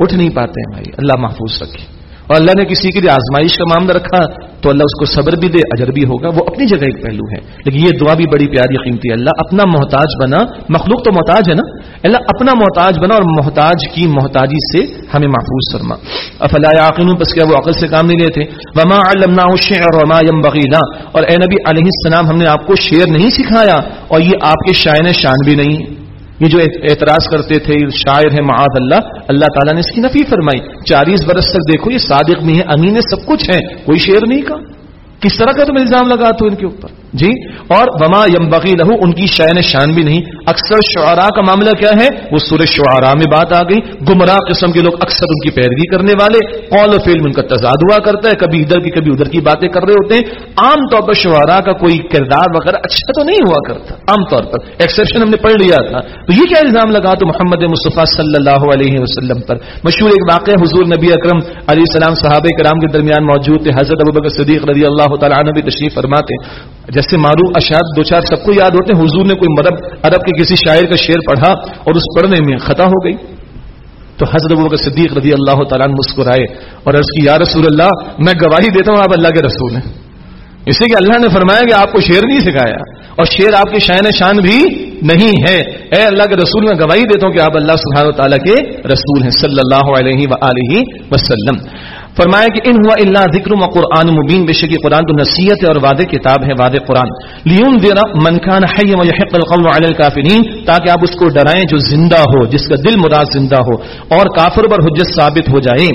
اٹھ نہیں پاتے ہیں بھائی، اللہ محفوظ رکھے۔ اور اللہ نے کسی کے لیے آزمائش کا معاملہ رکھا تو اللہ اس کو صبر بھی دے، اجر بھی ہوگا۔ وہ اپنی جگہ ایک پہلو ہے۔ لیکن یہ دعا بھی بڑی پیاری قیمتی ہے۔ اللہ اپنا محتاج بنا۔ مخلوق تو محتاج ہے نا؟ اللہ اپنا محتاج بنا اور محتاج کی محتاجی سے ہمیں محفوظ فرما۔ افلا عقل بس کیا وہ عقل سے کام نہیں لیتے؟ وما علمنا الشعر وما ينبغي اور اے نبی علیہ السلام، ہم نے آپ کو شعر نہیں سکھایا اور یہ آپ کے شائن شان بھی نہیں۔ یہ جو اعتراض کرتے تھے شاعر ہے معاذ اللہ اللہ تعالیٰ نے اس کی نفی فرمائی۔ چالیس برس تک دیکھو، یہ صادق میں ہے امین سب کچھ ہے کوئی شعر نہیں کا۔ کس طرح کا تم الزام لگا تو ان کے اوپر؟ جی اور وما یم بغی لہو ان کی شعن شان بھی نہیں۔ اکثر شعراء کا معاملہ کیا ہے؟ وہ سور شعراء میں بات آ گئی۔ گمراہ قسم کے لوگ اکثر ان کی پیروی کرنے والے، قول و فلم ان کا تضاد ہوا کرتا ہے۔ کبھی ادھر کی، کبھی ادھر کی باتیں کر رہے ہوتے ہیں۔ عام طور پر شعراء کا کوئی کردار وغیرہ اچھا تو نہیں ہوا کرتا، عام طور پر۔ ایکسیپشن ہم نے پڑھ لیا تھا۔ تو یہ کیا الزام لگا تو محمد مصطفیٰ صلی اللہ علیہ وسلم پر؟ مشہور ایک واقعہ حضور نبی اکرم علیہ السلام صحابہ کرام کے درمیان موجود تھے۔ حضرت ابوبکر صدیق رضی اللہ تعالیٰ نبی تشریف فرماتے۔ جیسے معروف اشاد دو چار سب کو یاد ہوتے ہیں۔ حضور نے کوئی مدب عرب کے کسی شاعر کا شعر پڑھا اور اس پڑھنے میں خطا ہو گئی۔ تو حضرت ابو صدیق رضی اللہ تعالیٰ مسکرائے اور عرض کی، یا رسول اللہ، میں گواہی دیتا ہوں آپ اللہ کے رسول ہیں۔ اسی کہ اللہ نے فرمایا کہ آپ کو شعر نہیں سکھایا اور شعر آپ کے شائن شان بھی نہیں ہے۔ اے اللہ کے رسول، میں گواہی دیتا ہوں کہ آپ اللہ سبحانہ تعالیٰ کے رسول ہیں۔ صلی اللہ علیہ وآلہ وسلم۔ فرمایا کہ ان ہوا اللہ ذکر و قرآن مبین، بے شکی قرآن تو نصیحت اور واد کتاب ہے واد قرآن۔ لیون دینا منخان القافرین تاکہ آپ اس کو ڈرائیں جو زندہ ہو، جس کا دل مراد زندہ ہو، اور کافر پر حجت ثابت ہو جائے۔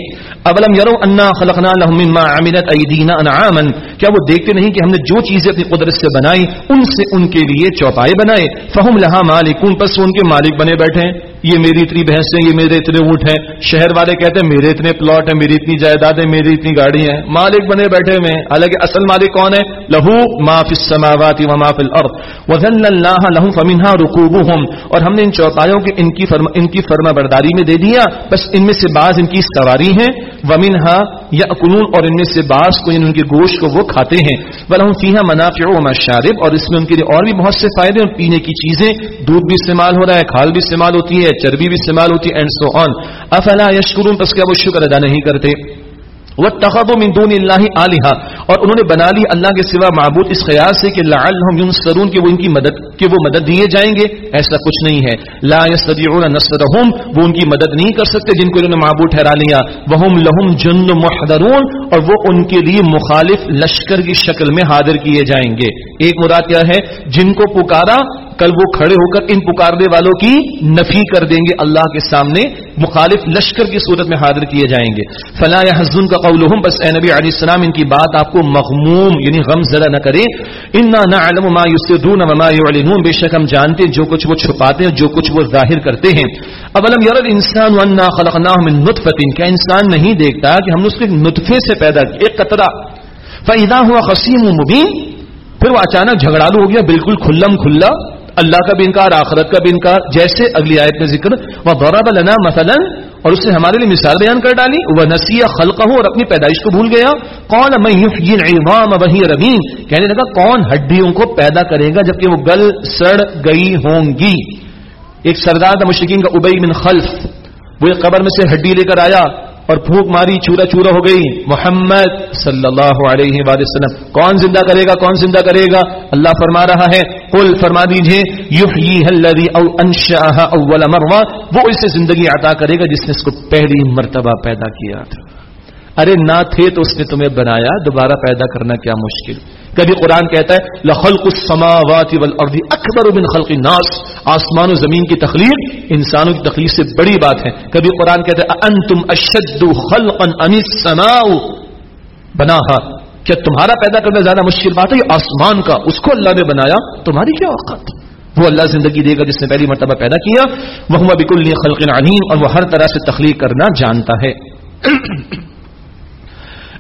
اولم یرو انا خلقنا لهم مما عملت ایدینا انعاما، کیا وہ دیکھتے نہیں کہ ہم نے جو چیزیں اپنی قدرت سے بنائی، ان سے ان کے لیے چوپائے بنائے۔ فہم لہا مالکون، پس ان کے مالک بنے بیٹھے ہیں۔ یہ میری اتنی بھینس ہیں یہ میرے اتنے اونٹ ہیں۔ شہر والے کہتے ہیں، میرے اتنے پلاٹ ہیں، میری اتنی جائیداد ہے میری اتنی گاڑی ہیں۔ مالک بنے بیٹھے ہوئے ہیں۔ حالانکہ اصل مالک کون ہے؟ لہو ما فی السماوات و ما فی الارض۔ وذل اللہ لهم فمنها ركوبهم۔ اور ہم نے ان چوپایوں کے، ان کی فرما ان کی فرما برداری میں دے دیا۔ بس ان میں سے بعض ان کی سواری ہیں۔ ومنها یاکلون اور ان میں سے بعض کو یعنی ان کے گوشت کو وہ کھاتے ہیں۔ ولهم فیها منافع و مشارب اور اس میں ان کے لیے اور بھی بہت سے فائدے اور پینے کی چیزیں، دودھ بھی استعمال ہو رہا ہے، کھال بھی استعمال ہوتی ہے۔ ہے، چربی بھی استعمال ہوتی ہے اینڈ سو آن افلا یشکرون، پس کیا وہ شکر ادا نہیں کرتے؟ وہ تخب من دون اللہ علیہ اور انہوں نے بنا لی اللہ کے سوا معبود اس خیال سے کہ لعلہم ینصرون کہ وہ ان کی مدد، کہ وہ مدد دیے جائیں گے، ایسا کچھ نہیں ہے۔ لا یستطيعون نصرهم، وہ ان کی مدد نہیں کر سکتے جن کو انہوں نے معبود ٹھہرا لیا۔ وهم لهم جند محضرون اور وہ ان کے لیے مخالف لشکر کی شکل میں حاضر کیے جائیں گے۔ ایک مراد کیا ہے؟ جن کو پکارا کل وہ کھڑے ہو کر ان پکارنے والوں کی نفی کر دیں گے اللہ کے سامنے، مخالف لشکر کی صورت میں حاضر کیے جائیں گے۔ فلاح حسن کا قول بس اے نبی علیہ السلام، ان کی بات آپ کو مغموم یعنی غم زدہ نہ کرے۔ انا نہ علم ما یسرون وما يعلنون، بے شک ہم جانتے ہیں جو کچھ وہ چھپاتے ہیں، جو کچھ وہ ظاہر کرتے ہیں۔ اولم ير الانسان وانا خلقناه من نطفه کیا انسان نہیں دیکھتا کہ ہم نے اس کو نطفے سے پیدا کیا، ایک قطرہ۔ فاذا هو خصيم مبين، پھر وہ اچانک جھگڑالو ہو گیا، بالکل کھلم کھلا۔ اللہ کا بھی انکار، آخرت کا بھی انکار، جیسے اگلی آیت میں ذکر وہ دورہ بلنا مثلا اور اس نے ہمارے لیے مثال بیان کر ڈالی وہ نسی خلق ہو اور اپنی پیدائش کو بھول گیا۔ کون وہی روین کہنے لگا، کون ہڈیوں کو پیدا کرے گا جبکہ وہ گل سڑ گئی ہوں گی؟ ایک سردار مشرقین کا ابئی من خلف۔ وہ ایک قبر میں سے ہڈی لے کر آیا۔ اور پھوک ماری چورا چورا ہو گئی۔ محمد صلی اللہ علیہ وآلہ وسلم، کون زندہ کرے گا، کون زندہ کرے گا؟ اللہ فرما رہا ہے، قل فرما دیجیے الذی او انشاها اول مرہ، وہ اسے زندگی عطا کرے گا جس نے اس کو پہلی مرتبہ پیدا کیا تھا۔ ارے نہ تھے تو اس نے تمہیں بنایا، دوبارہ پیدا کرنا کیا مشکل۔ کبھی قرآن کہتا ہے، لخلق السماوات والارض اکبر من خلق الناس۔ آسمان و زمین کی تخلیق انسانوں کی تخلیق سے بڑی بات ہے۔ کبھی قرآن کہتا ہے انتم اشد خلقا ام السماء؟ بناها۔ کیا تمہارا پیدا کرنا زیادہ مشکل بات ہے؟ آسمان کا۔ اس کو اللہ نے بنایا۔ تمہاری کیا اوقات؟ وہ اللہ زندگی دے گا جس نے پہلی مرتبہ پیدا کیا۔ وہ بکل خلق علیم اور وہ ہر طرح سے تخلیق کرنا جانتا ہے۔ [CLEARS THROAT]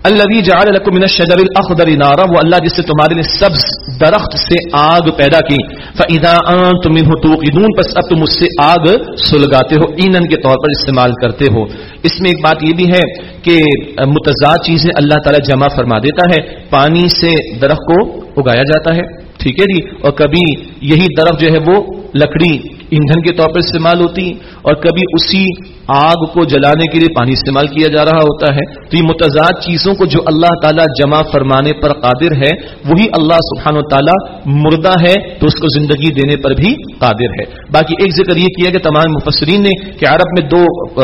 اللہ جعل لكم من الشجر الاخضر نارا، وہ اللہ جس سے تمہارے لیے سبز درخت سے آگ پیدا کی۔ فاذا انتم منه توقدون، پس اب تم اس سے آگ سلگاتے ہو ایندھن کے طور پر استعمال کرتے ہو۔ اس میں ایک بات یہ بھی ہے کہ متضاد چیزیں اللہ تعالی جمع فرما دیتا ہے، پانی سے درخت کو اگایا جاتا ہے۔ ٹھیک ہے جی؟ اور کبھی یہی درخت جو ہے وہ لکڑی ایندھن کے طور پر استعمال ہوتی اور کبھی اسی آگ کو جلانے کے لیے پانی استعمال کیا جا رہا ہوتا ہے، تو یہ متضاد چیزوں کو جو اللہ تعالیٰ جمع فرمانے پر قادر ہے، وہی اللہ سبحان و تعالیٰ مردہ ہے، تو اس کو زندگی دینے پر بھی قادر ہے۔ باقی ایک ذکر یہ کیا کہ تمام مفسرین نے کہ عرب میں دو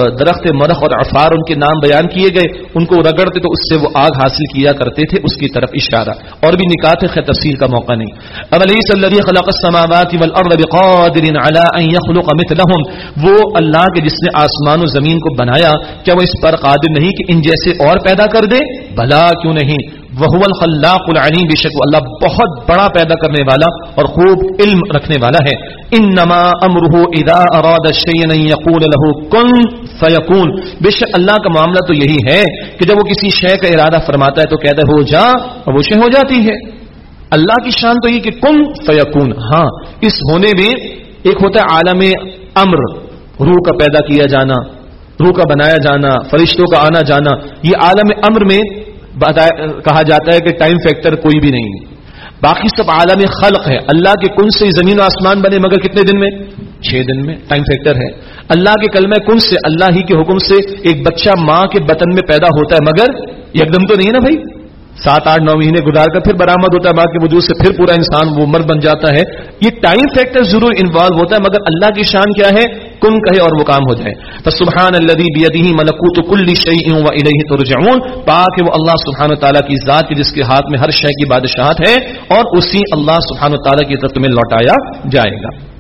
درخت مرخ اور افار ان کے نام بیان کیے گئے۔ ان کو رگڑتے تو اس سے وہ آگ حاصل کیا کرتے تھے، اس کی طرف اشارہ۔ اور بھی نکات ہے تفصیل کا موقع نہیں۔ اب علیہ خلق السماوات والارض بقادر على ان يخلق مثلهم وہ اللہ کے جس نے آسمان و زمین کو بنایا، کیا وہ اس پر قادر نہیں کہ ان جیسے اور پیدا کر دے؟ بھلا کیوں نہیں؟ وہ الخلاق العلیم، بے شک اللہ بہت بڑا پیدا کرنے والا اور خوب علم رکھنے والا ہے۔ انما امره اذا اراد شيئا يقول له كن فيكون بے شک اللہ کا معاملہ تو یہی ہے کہ جب وہ کسی شے کا ارادہ فرماتا ہے تو کہتا ہے، ہو جا، اور وہ شے ہو جاتی ہے۔ اللہ کی شان تو یہ کہ کن فیکون۔ ہاں اس ہونے میں ایک ہوتا ہے عالم امر۔ روح کا پیدا کیا جانا، روح کا بنایا جانا، فرشتوں کا آنا جانا، یہ عالم امر میں کہا جاتا ہے کہ ٹائم فیکٹر کوئی بھی نہیں۔ باقی سب عالم خلق ہے۔ اللہ کے کن سے زمین و آسمان بنے مگر کتنے دن میں؟ چھ دن میں۔ ٹائم فیکٹر ہے۔ اللہ کے کلمہ کن سے؟ اللہ ہی کے حکم سے ایک بچہ ماں کے بطن میں پیدا ہوتا ہے۔ مگر ایک دم تو نہیں ہے نا بھائی؟ سات آٹھ نو مہینے گزار کر پھر برامد ہوتا ہے، باقی وجود سے پھر پورا انسان وہ مرد بن جاتا ہے۔ یہ ٹائم فیکٹر ضرور انوالو ہوتا ہے، مگر اللہ کی شان کیا ہے؟ کن کہے اور وہ کام ہو جائے۔ تو سبحان اللہ ملکوت کل شعی و ترجعون۔ پاک وہ اللہ سبحان تعالیٰ کی ذات کی، جس کے ہاتھ میں ہر شے کی بادشاہت ہے، اور اسی اللہ سبحان تعالیٰ کی طرف تمہیں لوٹایا جائے گا۔